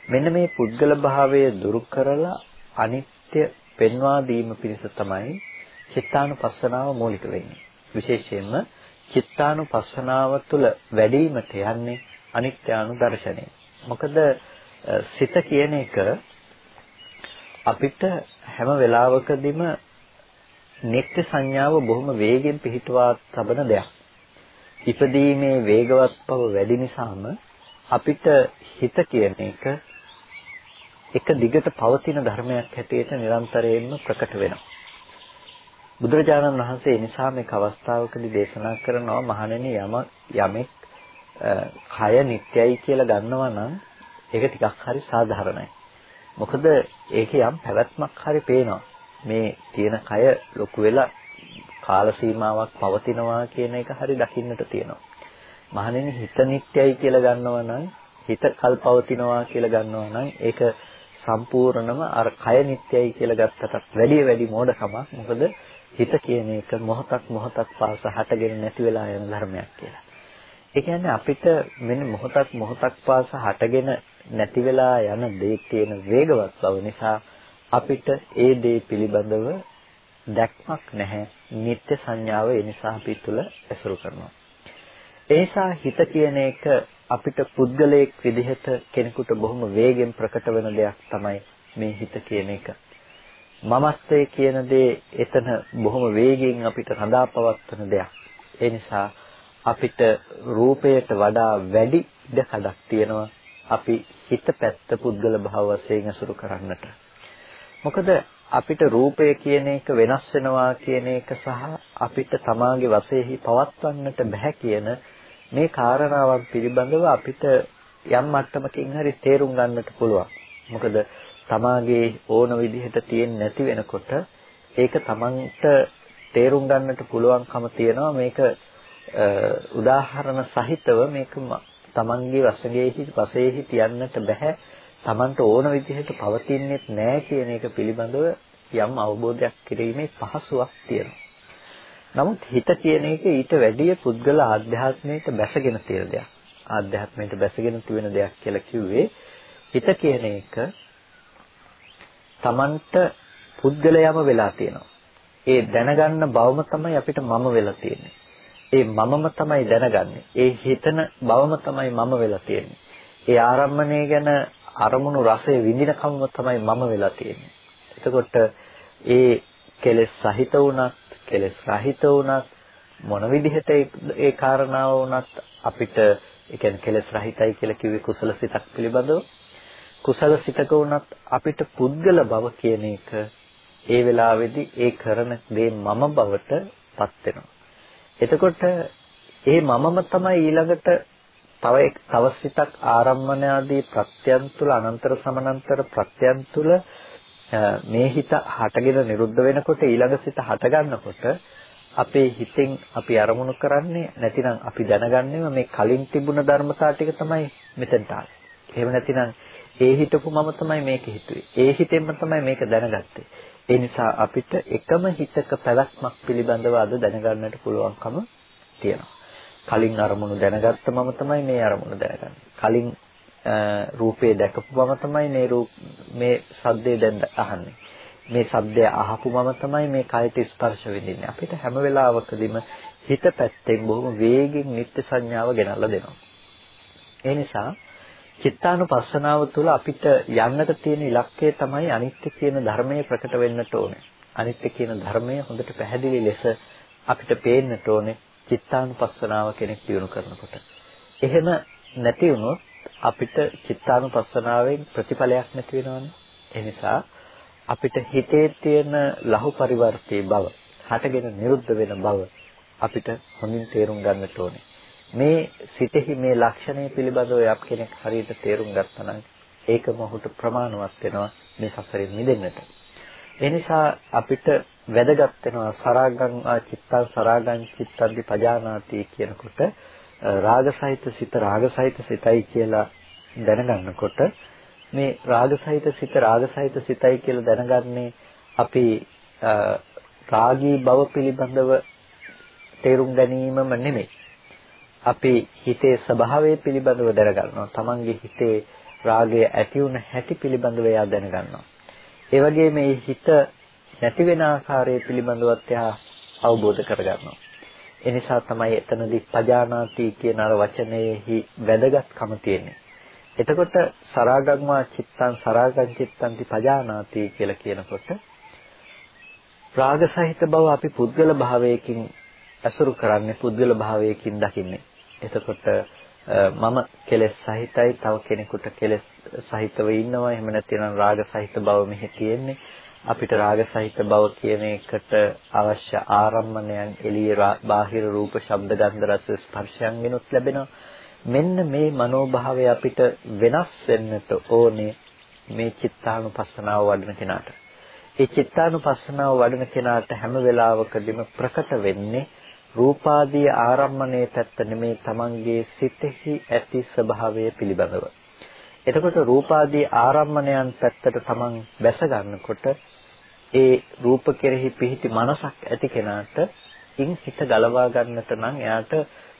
මෙන්න මේ පුද්ගල භාවය දුරු කරලා අනිත්‍ය පෙන්වා දීම පිණිස තමයි චිත්තානුපස්සනාව මූලික වෙන්නේ. විශේෂයෙන්ම චිත්තානුපස්සනාව තුළ වැඩිවීමට යන්නේ අනිත්‍යානු දර්ශනය. මොකද සිත කියන එක අපිට හැම වෙලාවකදීම නිත්‍ය සංඥාව බොහොම වේගෙන් පිහිටවා තබන දෙයක්. ඉපදීමේ වේගවත් බව වැඩි නිසාම අපිට හිත කියන එක එක දිගට පවතින ධර්මයක් හැටියට නිරන්තරයෙන්ම ප්‍රකට වෙනවා. බුදුරජාණන් වහන්සේ ඒ නිසා මේක අවස්ථාවකදී දේශනා කරනවා මහණෙනි යම යමෙක් කය නිට්ටයයි කියලා ගන්නවා නම් ඒක ටිකක් හරි සාධාරණයි. මොකද ඒකේ යම් පැවැත්මක් හරි පේනවා. මේ තියෙන කය ලොකු වෙලා කාල සීමාවක් පවතිනවා කියන එක හරි දකින්නට තියෙනවා. මහණෙනි හිත නිට්ටයයි කියලා ගන්නවා නම් හිත කල් පවතිනවා කියලා ගන්නවා නම් ඒක සම්පූර්ණම අර කය නිට්ටයයි කියලා ගත්තටත් වැඩි වැඩි මෝඩකමක්. මොකද හිත කියන එක මොහොතක් මොහොතක් පාස හටගෙන නැති වෙලා යන ධර්මයක් කියලා. ඒ කියන්නේ අපිට මෙන්න මොහොතක් මොහොතක් පාස හටගෙන නැති වෙලා යන දේ තියෙන වේගවත් බව නිසා අපිට ඒ දේ පිළිබඳව දැක්මක් නැහැ. නිත්‍ය සංඥාව ඒ නිසා අපි තුල ඇසුරු කරනවා. ඒ නිසා හිත කියන එක අපිට පුද්ගලයෙක් විදිහට කෙනෙකුට බොහොම වේගෙන් ප්‍රකට වෙන දෙයක් තමයි මේ හිත කියන එක. මමත්වයේ කියන දේ එතන බොහොම වේගෙන් අපිට රඳාපවත්වන දෙයක්. ඒ නිසා අපිට රූපයට වඩා වැඩි ඉඩකඩක් තියෙනවා අපි හිත පැත්ත පුද්ගල භාව වශයෙන් අසුරු කරන්නට. මොකද අපිට රූපය කියන එක වෙනස් වෙනවා කියන එක සහ අපිට තමාගේ වශයෙන්හි පවත්වන්නට බෑ කියන මේ කාරණාවන් පිළිබඳව අපිට යම් මට්ටමකින් හරි තේරුම් ගන්නට පුළුවන්. මොකද තමාගේ ඕන විදිහට තියෙන්නේ නැති වෙනකොට ඒක තමන්ට තේරුම් ගන්නට පුළුවන්කම තියෙනවා මේක උදාහරණ සහිතව මේක තමන්ගේ වශයෙන්හි වශයෙන්හි තියන්නට බෑ තමන්ට ඕන විදිහට පවතින්නේ නැහැ කියන එක පිළිබඳව යම් අවබෝධයක් කිරීමේ පහසුවක් තියෙනවා. නමුත් හිත කියන එක ඊට වැඩිය පුද්ගල ආධ්‍යාත්මයට බැසගෙන තියෙන දෙයක්. ආධ්‍යාත්මයට බැසගෙන තියෙන දෙයක් කියලා කිව්වේ හිත කියන එක Tamanට පුද්ගලයම වෙලා තියෙනවා. ඒ දැනගන්න බවම තමයි අපිට මම වෙලා තියෙන්නේ. ඒ මමම තමයි දැනගන්නේ. ඒ හිතන බවම තමයි මම වෙලා තියෙන්නේ. ඒ ආරම්මණය ගැන අරමුණු රසය විඳිනකම්ම තමයි මම වෙලා තියෙන්නේ. එතකොට ඒ කෙලෙස් සහිත වුණත්, කෙලෙස් රහිත වුණත් මොන විදිහට ඒ කාරණාව වුණත් අපිට ඒ කියන්නේ කෙලෙස් රහිතයි කියලා කිව්වේ කුසල සිතක් පිළිබඳව කුසල සිතක වුණත් අපිට පුද්ගල බව කියන එක ඒ වෙලාවේදී ඒ කරන දේ මම බවට පත් වෙනවා. එතකොට ඒ මමම තමයි ඊළඟට තව තව සිතක් ආරම්මන ආදී ප්‍රත්‍යයන් තුල අනන්තර සමානතර ප්‍රත්‍යයන් තුල මේ හිත හටගෙන නිරුද්ධ වෙනකොට ඊළඟ සිත හට ගන්නකොට අපේ හිතෙන් අපි අරමුණු කරන්නේ නැතිනම් අපි දැනගන්නේම මේ කලින් තිබුණ ධර්මතා ටික තමයි මෙතෙන්ට ආවේ. එහෙම නැතිනම් ඒ හිතපු මම තමයි මේක හිතුවේ. ඒ හිතෙන්ම තමයි මේක දැනගත්තේ. ඒ නිසා අපිට එකම හිතක පැවැත්මක් පිළිබඳව අද දැනගන්නට පුළුවන්කම තියෙනවා. කලින් අරමුණු දැනගත්ත මම තමයි මේ අරමුණු දැනගන්නේ. කලින් රූපේ දැකපු මම තමයි මේ රූප මේ සද්දේ දැන් අහන්නේ. මේ සද්දය අහපු මම තමයි මේ කයට ස්පර්ශ විඳින්නේ. අපිට හැම වෙලාවකදීම හිත පැත්තෙන් බොහොම වේගෙන් නිත්‍ය සංඥාව ගෙනල්ලා දෙනවා. ඒ නිසා චිත්තානුපස්සනාව තුළ අපිට යන්නට තියෙන ඉලක්කය තමයි අනිත්‍ය කියන ධර්මය ප්‍රකට වෙන්නට ඕනේ. අනිත්‍ය කියන ධර්මය හොඳට පැහැදිලි ලෙස අපිට පේන්නට ඕනේ චිත්තානුපස්සනාව කෙනෙක් දිනු කරනකොට. එහෙම නැති වුණොත් අපිට චිත්තානුපස්සනාවෙන් ප්‍රතිඵලයක් නැති වෙනවනේ. ඒ නිසා අපිට හිතේ තියෙන ලහු පරිවර්තී බව, හටගෙන නිරුද්ධ වෙන බව අපිට හොඳින් තේරුම් ගන්නට ඕනේ. මේ සිතෙහි මේ ලක්ෂණය පිළිබඳව යම් කෙනෙක් හරියට තේරුම් ගත්තා නම් ඒකම ඔහුට ප්‍රමාණවත් වෙනවා මේ සසරෙන් මිදෙන්නට. ඒ නිසා අපිට වැදගත් වෙනවා සරාගං චිත්තං සරාගං චිත්තන්දි පජානාති කියනකොට රාගසහිත සිත රාගසහිත සිතයි කියලා දැනගන්නකොට මේ රාගසහිත සිත රාගසහිත සිතයි කියලා දැනගන්නේ අපි රාගී බව පිළිබඳව තේරුම් ගැනීමම නෙමෙයි. අපි හිතේ ස්වභාවය පිළිබඳව දැනගන්නවා. තමන්ගේ හිතේ රාගය ඇති වුණ හැටි පිළිබඳව එයා දැනගන්නවා. ඒ වගේම මේ හිත නැති වෙන ආකාරය පිළිබඳවත් එයා අවබෝධ කරගන්නවා. ඒ නිසා තමයි එතනදී පජානාති කියන අර වචනයේහි වැදගත්කම තියෙන්නේ. එතකොට සරාගම්මා චිත්තං සරාගං චිත්තන්ති පජානාති කියලා කියනකොට රාග සහිත බව අපි පුද්ගල භාවයකින් අසුරු කරන්නේ පුද්ගල භාවයකින් දකින්නේ. එතකොට මම කෙලෙස් සහිතයි තව කෙනෙකුට කෙලෙස් සහිතව ඉන්නවා එහෙම නැත්නම් රාග සහිත බව මෙහි තියෙන්නේ අපිට රාග සහිත බව කියන එකට අවශ්‍ය ආරම්මණයන් එළියේ බාහිර රූප ශබ්ද ගන්ධ රස ස්පර්ශයන් වෙනුත් ලැබෙනවා මෙන්න මේ මනෝභාවය අපිට වෙනස් වෙන්නට ඕනේ මේ චිත්තානුපස්සනාව වඩන කෙනාට ඒ චිත්තානුපස්සනාව වඩන කෙනාට හැම වෙලාවකදීම ප්‍රකට වෙන්නේ රූපාදී ආරම්මණය පැත්ත නෙමේ තමන්ගේ සිතෙහි ඇති ස්වභාවය පිළිබඳව. එතකොට රූපාදී ආරම්මණයන් පැත්තට තමන් බැස ගන්නකොට ඒ රූප කෙරෙහි පිහිටි මනසක් ඇති කෙනාට ඉන් හිත ගලවා ගන්නට නම් එයාට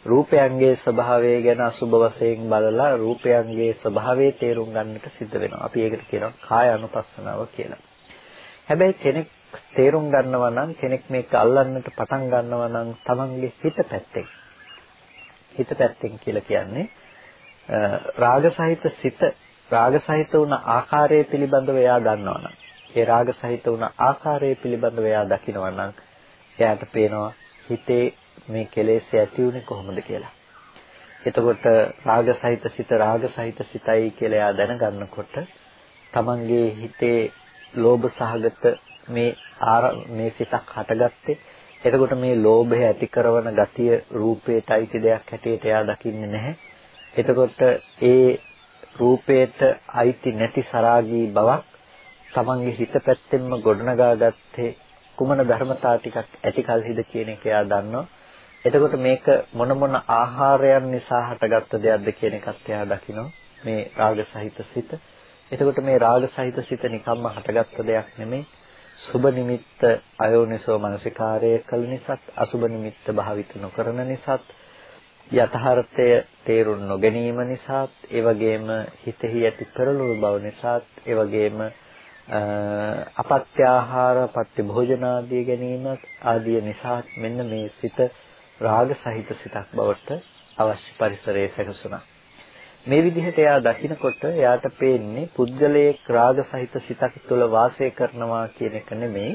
රූපයන්ගේ ස්වභාවය ගැන අසුබ වශයෙන් බලලා රූපයන්ගේ ස්වභාවය තේරුම් ගන්නට සිද්ධ වෙනවා. අපි ඒකට කියනවා කාය අනුපස්සනාව කියලා. හැබැයි කෙනෙක් තේරුම් ගන්නවා නම් කෙනෙක් මේක අල්ලන්නට පටන් ගන්නවා නම් තමන්ගේ හිත පැත්තෙන් හිත පැත්තෙන් කියලා කියන්නේ රාගසහිත සිත රාගසහිත වුණ ආකාරය පිළිබඳව එයා දන්නවා නම් ඒ රාගසහිත වුණ ආකාරය පිළිබඳව එයා දකිනවා නම් එයාට පේනවා හිතේ මේ කෙලෙස් ඇති උනේ කොහොමද කියලා. එතකොට රාගසහිත සිත රාගසහිත සිතයි කියලා එයා දැනගන්නකොට තමන්ගේ හිතේ ලෝභ සහගත මේ මේ සිතක් හටගත්තේ එතකොට මේ ලෝභය ඇති කරන ගතිය රූපේට අයිති දෙයක් හැටියට එයා දකින්නේ නැහැ එතකොට ඒ රූපේට අයිති නැති සරාගී බවක් තමන්ගේ හිත පැත්තෙන්ම ගොඩනගා ගත්තේ කුමන ධර්මතා ටිකක් ඇති කලහිද කියන එක එයා දන්නවා එතකොට මේක මොන මොන ආහාරයන් නිසා හටගත්ත දෙයක්ද කියන එකත් එයා දකිනවා මේ රාග සහිත සිත. එතකොට මේ රාග සහිත සිත නිකම්ම හටගත්ත දෙයක් නෙමෙයි. සුබ නිමිත්ත අයෝනිසෝ මනසිකාරය කළ නිසාත් අසුබ නිමිත්ත භාවිත නොකරන නිසාත් යථාර්ථය තේරුම් නොගැනීම නිසාත් ඒ වගේම හිතෙහි ඇති පෙරළුණු බව නිසාත් ඒ වගේම අපත්‍ය ආහාර පත්‍ය භෝජන ආදී ගැනීම ආදී නිසා මෙන්න මේ සිත රාග සහිත සිතක් බවට අවශ්‍ය පරිසරයේ සැකසුණා. මේ විදිහට එයා දකිනකොට එයාට පේන්නේ පුද්ගලයේ රාග සහිත සිතක් තුළ වාසය කරනවා කියන එක නෙමෙයි.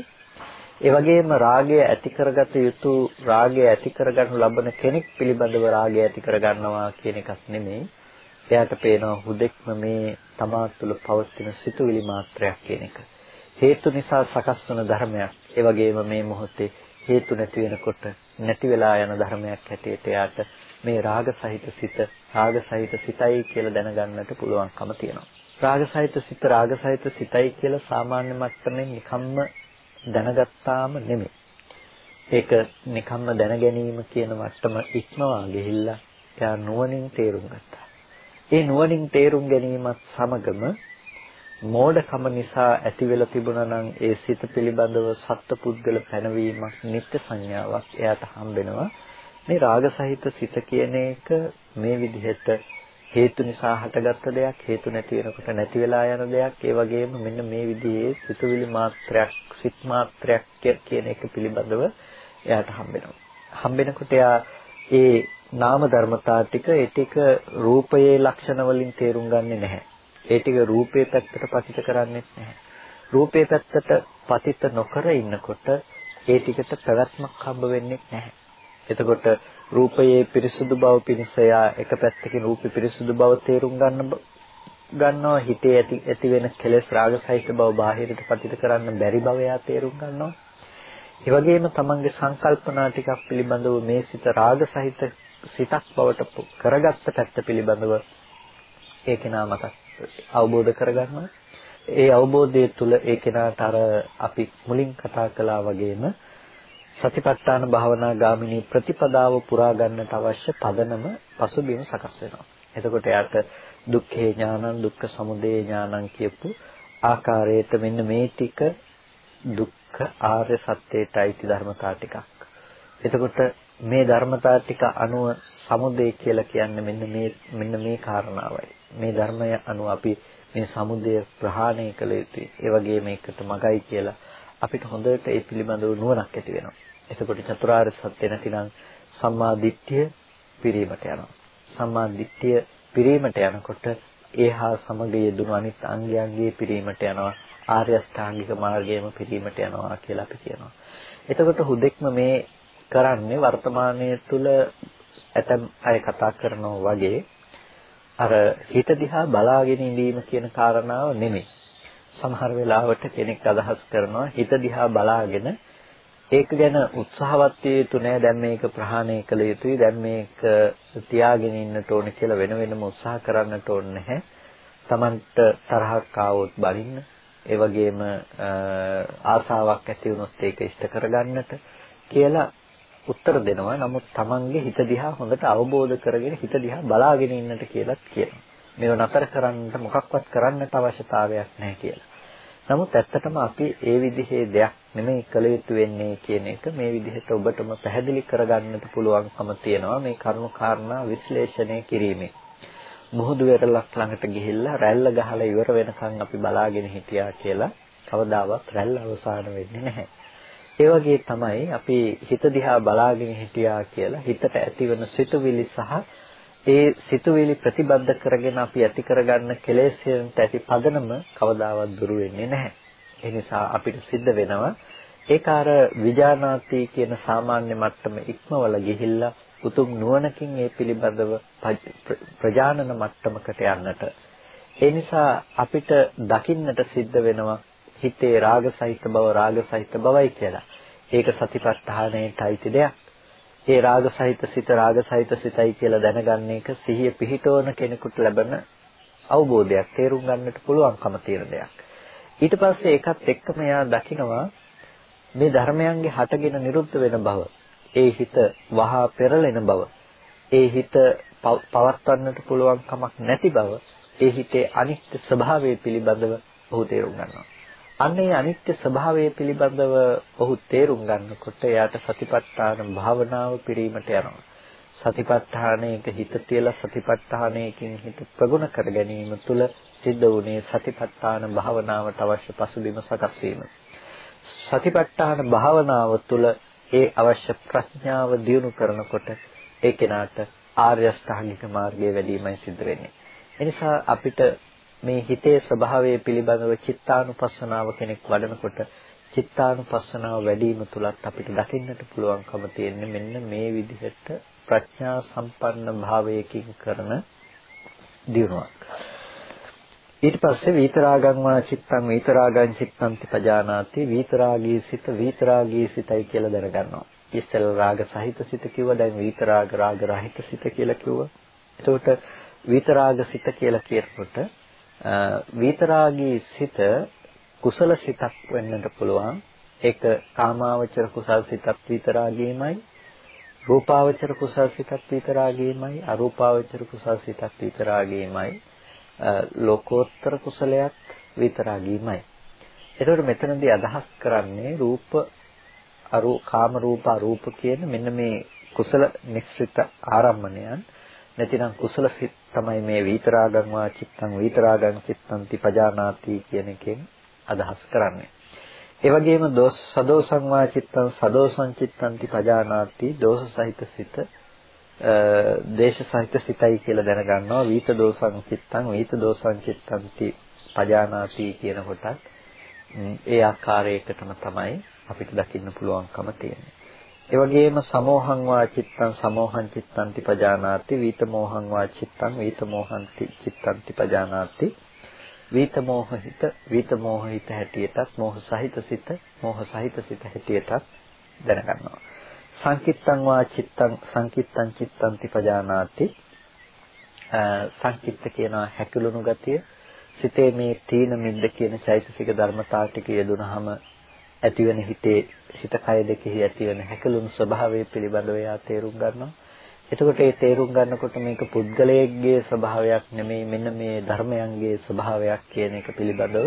ඒ වගේම රාගය ඇති කරගත යුතු රාගය ඇති කරගනු ලබන කෙනෙක් පිළිබඳව රාගය ඇති කරගන්නවා කියන එකක් නෙමෙයි. එයාට පේනවා හුදෙක්ම මේ තමා තුළ පවතින සිතුවිලි මාත්‍රයක් කියන එක. හේතු නිසා සකස් වන ධර්මයක්. ඒ වගේම මේ මොහොතේ හේතු නැති වෙනකොට නැති වෙලා යන ධර්මයක් හැටියට එයාට මේ රාග සහිත සිත රාග සහිත සිතයි කියලා දැනගන්නට පුළුවන්කම තියෙනවා. රාග සහිත සිත රාග සහිත සිතයි කියලා සාමාන්‍ය මට්ටමින් නිකම්ම දැනගත්තාම නෙමෙයි. ඒක නිකම්ම දැන ගැනීම කියන මට්ටම ඉක්මවා ගිහිල්ලා එයා නුවණින් තේරුම් ගත්තා. ඒ නුවණින් තේරුම් ගැනීමත් සමගම මෝඩකම නිසා ඇති වෙලා තිබුණා නම් ඒ සිත පිළිබඳව සත්පුද්ගල පැනවීමක් නිත්‍ය සංඥාවක් එයාට හම්බෙනවා. මේ රාග සහිත සිත කියන එක මේ විදිහට හේතු නිසා හටගත්ත දෙයක් හේතු නැති වෙනකොට නැති වෙලා යන දෙයක්. ඒ වගේම මෙන්න මේ විදිහේ සිතුවිලි මාත්‍රයක් සිත් මාත්‍රයක් කියන එක පිළිබඳව එයාට හම්බෙනවා. හම්බෙනකොට එයා ඒ නාම ධර්මතා ටික ඒ ටික රූපයේ ලක්ෂණ වලින් තේරුම් ගන්නෙ නැහැ. ඒ ටික රූපේ පැත්තට පතිත කරන්නේත් නැහැ. රූපේ පැත්තට පතිත නොකර ඉන්නකොට ඒ ටිකට පැවැත්මක් හම්බ වෙන්නේ නැහැ. එතකොට රූපයේ පිරිසුදු බව පිණිස යා එක පැත්තකින් රූපේ පිරිසුදු බව තේරුම් ගන්න ගන්නවා හිතේ ඇති ඇති වෙන කෙලෙස් රාග සහිත බව බාහිරට පතිත කරන්න බැරි බව යා තේරුම් ගන්නවා. ඒ වගේම තමන්ගේ සංකල්පනා ටිකක් පිළිබඳව මේ සිත රාග සහිත සිතක් බවට කරගත්ත පැත්ත පිළිබඳව ඒ කෙනා මතක් අවබෝධ කරගන්නවා. ඒ අවබෝධය තුළ ඒ කෙනාට අර අපි මුලින් කතා කළා වගේම සතිපට්ඨාන භාවනා ගාමිනී ප්‍රතිපදාව පුරා ගන්නට අවශ්‍ය පදනම පසුබිම සකස් වෙනවා. එතකොට එයාට දුක්ඛේ ඥානං දුක්ඛ සමුදය ඥානං කියපු ආකාරයට මෙන්න මේ ටික දුක්ඛ ආර්ය සත්‍යයට අයිති ධර්මතා ටිකක්. එතකොට මේ ධර්මතා ටික අනුව සමුදය කියලා කියන්නේ මෙන්න මේ මෙන්න මේ කාරණාවයි. මේ ධර්මය අනුව අපි මේ සමුදය ප්‍රහාණය කළ යුතුයි. ඒ වගේ මේකට මගයි කියලා අපිට හොඳට ඒ පිළිබඳව නුවණක් ඇති වෙනවා. එතකොට චතුරාර්ය සත්‍ය නැතිනම් සම්මා දිට්ඨිය පිරීමට යනවා. සම්මා දිට්ඨිය පිරීමට යනකොට ඒහා සමග යෙදුණු අනිත් අංගයන්ගේ පිරීමට යනවා. ආර්ය අෂ්ටාංගික මාර්ගයේම පිරීමට යනවා කියලා අපි කියනවා. එතකොට හුදෙක්ම මේ කරන්නේ වර්තමානයේ තුල ඇතම් අය කතා කරනවා වගේ අර හිත දිහා බලාගෙන ඉඳීම කියන කාරණාව නෙමෙයි. සමහර වෙලාවට කෙනෙක් අදහස් කරනවා හිත දිහා බලාගෙන ඒක ගැන උත්සාහවත් විය යුතු නෑ දැන් මේක ප්‍රහාණය කළ යුතුයි දැන් මේක තියාගෙන ඉන්නට ඕනේ කියලා වෙන වෙනම උත්සාහ කරන්නට ඕනේ නැහැ. Tamanට තරහක් ආවොත් බලින්න ඒ වගේම ආසාවක් ඇති වුණොත් ඒක ඉෂ්ට කරගන්නට කියලා උත්තර දෙනවා. නමුත් Tamange හිත දිහා හොඳට අවබෝධ කරගෙන හිත දිහා බලාගෙන ඉන්නට කියලාත් කියනවා. මේව නතර කරන්නට මොකක්වත් කරන්නට අවශ්‍යතාවයක් නැහැ කියලා. නමුත් ඇත්තටම අපි ඒ විදිහේ දෙයක් නෙමෙයි කළ යුතු වෙන්නේ කියන එක මේ විදිහට ඔබටම පැහැදිලි කරගන්නට පුළුවන්කම තියෙනවා මේ කරුණු කාරණා විශ්ලේෂණය කිරීමෙන්. මුහුදු වෙරළක් ළඟට ගිහිල්ලා රැල්ල ගහලා ඉවර වෙනකන් අපි බලාගෙන හිටියා කියලා කවදාවත් රැල්ල අවසාන වෙන්නේ නැහැ. ඒ වගේ තමයි අපි හිත දිහා බලාගෙන හිටියා කියලා හිතට ඇතිවන සිතුවිලි සහ ඒ සිතුවිලි ප්‍රතිබද්ධ කරගෙන අපි ඇති කරගන්න කෙලෙස්යන්ට ඇති පදනම කවදාවත් දුරු වෙන්නේ නැහැ. ඒ නිසා අපිට සිද්ධ වෙනවා ඒක අර විජානාති කියන සාමාන්‍ය මට්ටම ඉක්මවල ගිහිල්ලා උතුම් නුවණකින් ඒ පිළිබඳව ප්‍රජානන මට්ටමකට යන්නට. ඒ නිසා අපිට දකින්නට සිද්ධ වෙනවා හිතේ රාග සහිත බව රාග සහිත බවයි කියලා. ඒක සතිපට්ඨානයට අයිති දෙයක්. ඒ රාග සහිත සිත රාග සහිත සිතයි කියලා දැනගන්න එක සිහිය පිහිටවන කෙනෙකුට ලැබෙන අවබෝධයක් තේරුම් ගන්නට පුළුවන්කම තියෙන දෙයක්. ඊට පස්සේ ඒකත් එක්කම එයා දකිනවා මේ ධර්මයන්ගේ හටගෙන නිරුද්ධ වෙන බව. ඒ හිත වහා පෙරලෙන බව. ඒ හිත පවත්වන්නට පුළුවන් කමක් නැති බව. ඒ හිතේ අනිත්‍ය ස්වභාවය පිළිබඳව ඔහු තේරුම් ගන්නවා. අන්නේ අනිත්‍ය ස්වභාවය පිළිබඳව ඔහු තේරුම් ගන්නකොට එයාට සතිපට්ඨාන භාවනාව පිරීමට යනවා. සතිපට්ඨානයක හිත තියලා සතිපට්ඨානයකින් හිත ප්‍රගුණ කර ගැනීම තුළ සිද්ධ වුණේ සතිපට්ඨාන භාවනාවට අවශ්‍ය පසුබිම සකස් වීම. සතිපට්ඨාන භාවනාව තුළ ඒ අවශ්‍ය ප්‍රඥාව දියුණු කරනකොට ඒ කෙනාට ආර්ය අෂ්ටාංගික මාර්ගයේ වැඩිමයි සිද්ධ වෙන්නේ. එනිසා අපිට මේ හිතේ ස්වභාවය පිළිබඳව චිත්තානුපස්සනාව කෙනෙක් වඩනකොට චිත්තානුපස්සනාව වැඩි වීම තුලත් අපිට දකින්නට පුළුවන්කම තියෙන්නේ මෙන්න මේ විදිහට ප්‍රඥා සම්පන්න භාවයකින් කරන දියුණුවක්. ඊට පස්සේ විතරාගං වා චිත්තං විතරාගං චිත්තං තිපජානාති විතරාගී සිත විතරාගී සිතයි කියලා දැනගන්නවා. ඉස්සෙල් රාග සහිත සිත කිව්වා දැන් විතරාග රාග රහිත සිත කියලා කිව්වා. එතකොට විතරාග සිත කියලා කියනකොට විතරාගී සිත කුසල සිතක් වෙන්නට පුළුවන්. ඒක කාමාවචර කුසල් සිතක් විතරාගීමයි. රූපාවචර කුසල් සිතක් විතරාගීමයි. අරූපාවචර කුසල් සිතක් විතරාගීමයි. ලෝකෝත්තර කුසලයක් විතරාගීමයි. එතකොට මෙතනදී අදහස් කරන්නේ රූප අරූ කාම රූප අරූප කියන මෙන්න මේ කුසල නිස්සිත ආරම්මණයන් නැතිනම් කුසල සිත් තමයි මේ විතරාගං වා චිත්තං විතරාගං චිත්තං තිපජානාති කියන එකෙන් අදහස් කරන්නේ. ඒ වගේම දෝෂ සදෝසං වා චිත්තං සදෝසං චිත්තං තිපජානාති දෝෂ සහිත සිත දේශ සහිත සිතයි කියලා දැනගන්නවා. විත දෝසං චිත්තං විත දෝසං චිත්තං තිපජානාති කියන කොටත් ඒ ආකාරයකටම තමයි අපිට දකින්න පුළුවන්කම තියෙන්නේ. ඒ වගේම සමෝහං වා චිත්තං සමෝහං චිත්තං තිපජානාති වීත මෝහං වා චිත්තං වීත මෝහං චිත්තං තිපජානාති වීත මෝහිත වීත මෝහිත හැටියටත් මෝහ සහිත සිත මෝහ සහිත සිත හැටියටත් දැනගන්නවා. සංකිට්තං වා චිත්තං සංකිට්තං චිත්තං තිපජානාති සංකිට්ත කියනවා හැකිලුණු ගතිය සිතේ මේ තීන මිද්ද කියන චෛතසික ධර්මතා ටික යෙදුනහම ඇතිවන හිතේ සිත කය දෙකෙහි ඇතිවන හැකලුණු ස්වභාවය පිළිබඳව එයා තේරුම් ගන්නවා. එතකොට ඒ තේරුම් ගන්නකොට මේක පුද්ගලයෙක්ගේ ස්වභාවයක් නෙමෙයි මෙන්න මේ ධර්මයන්ගේ ස්වභාවයක් කියන එක පිළිබඳව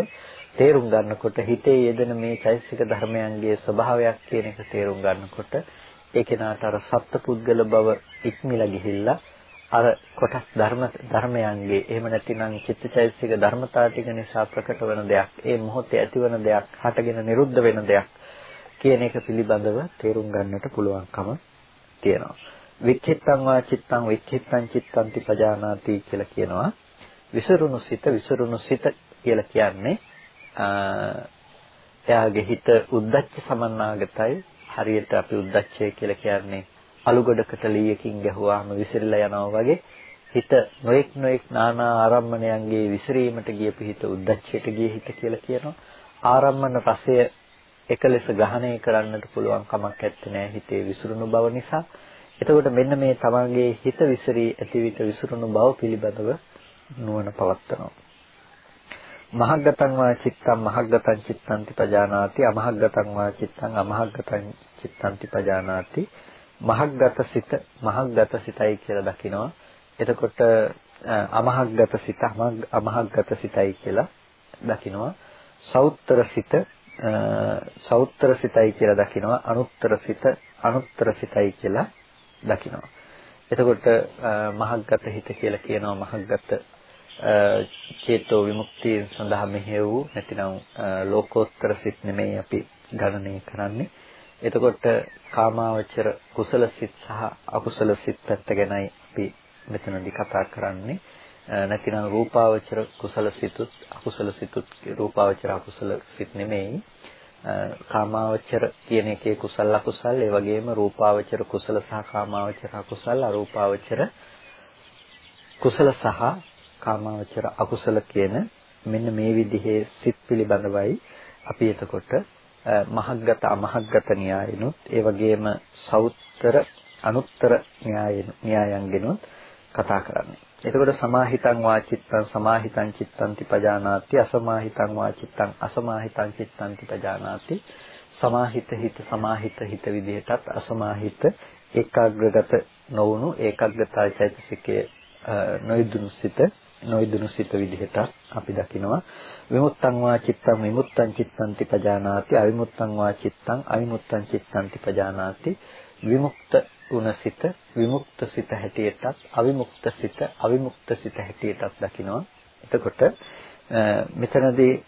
තේරුම් ගන්නකොට හිතේ යෙදෙන මේ චෛතසික ධර්මයන්ගේ ස්වභාවයක් කියන එක තේරුම් ගන්නකොට ඒ කෙනාට අර සත්පුද්ගල බව ඉක්මලා ගිහිල්ලා අර කොටස් ධර්ම ධර්මයන්ගේ එහෙම නැතිනම් චිත්තචෛතසික ධර්මතා ටික නිසා ප්‍රකට වෙන දෙයක් ඒ මොහොතේ ඇතිවන දෙයක් හටගෙන නිරුද්ධ වෙන දෙයක් කියන එක පිළිබඳව තේරුම් ගන්නට පුළුවන්කම තියෙනවා. වික්ඛිත්තං වා චිත්තං වික්ඛිත්තං චිත්තං තිපජානාති කියලා කියනවා. විසරුණු සිත විසරුණු සිත කියලා කියන්නේ එයාගේ හිත උද්දච්ච සමන්නාගතයි. හරියට අපි උද්දච්චය කියලා කියන්නේ අලු ගොඩකට ලීයකින් ගැහුවාම විසිරලා යනවා වගේ හිත නොඑක් නොඑක් নানা ආරම්මණයන්ගේ විසිරීමට ගියපු හිත උද්දච්චයට ගිය හිත කියලා කියනවා. ආරම්මන රසය එකලෙස ග්‍රහණය කරන්නට පුළුවන් කමක් නැත්තේ හිතේ විසිරුණු බව නිසා. එතකොට මෙන්න මේ තමන්ගේ හිත විසිරී ඇති විට විසිරුණු බව පිළිබඳව නුවණ පවත්නවා. මහග්ගතං වා චිත්තං මහග්ගතං චිත්තං තිපජානාති අමහග්ගතං වා චිත්තං අමහග්ගතං චිත්තං තිපජානාති මහග්ගත සිත මහග්ගත සිතයි කියලා දකිනවා. එතකොට අමහග්ගත සිත අමහග්ගත සිතයි කියලා දකිනවා. සෞත්තර සිත සෞත්තර සිතයි කියලා දකිනවා. අනුත්තර සිත අනුත්තර සිතයි කියලා දකිනවා. එතකොට මහග්ගත හිත කියලා කියනවා මහග්ගත චේතෝ විමුක්තිය සඳහා මෙහෙය වූ නැතිනම් ලෝකෝත්තර සිත් නෙමෙයි අපි ගණනය කරන්නේ එතකොට කාමාවචර කුසල සිත් සහ අකුසල සිත් පැත්ත ගැනයි අපි මෙතනදී කතා කරන්නේ. නැතිනම් රූපාවචර කුසල සිතුත් අකුසල සිතුත් රූපාවචර අකුසල සිත් නෙමෙයි. කාමාවචර කියන එකේ කුසල අකුසල් ඒ වගේම රූපාවචර කුසල සහ කාමාවචර අකුසල් අරූපාවචර කුසල සහ කාමාවචර අකුසල කියන මෙන්න මේ විදිහේ සිත් පිළිබඳවයි අපි එතකොට මහග්ගත අමහග්ගත න්‍යායනොත් ඒ වගේම සෞත්තර අනුත්තර න්‍යායයන්ගෙනුත් කතා කරන්නේ. එතකොට සමාහිතං වාචිත්තං සමාහිතං චිත්තං තිපජානාති අසමාහිතං වාචිත්තං අසමාහිතං චිත්තං තිපජානාති සමාහිත හිත සමාහිත හිත විදිහටත් අසමාහිත ඒකාග්‍රගත නොවුණු ඒකාග්‍රතාවචෛතසිකයේ නොයදුණු සිත නොයිදුණු සිත විදිහට අපි දකිනවා. විමුක්තං වා චිත්තං විමුක්තං චිත්තං තිපජානාති අවිමුක්තං වා චිත්තං අවිමුක්තං චිත්තං තිපජානාති විමුක්ත වුණ සිත විමුක්ත සිත හැටියටත් අවිමුක්ත සිත අවිමුක්ත සිත හැටියටත් දකිනවා. එතකොට මෙතනදී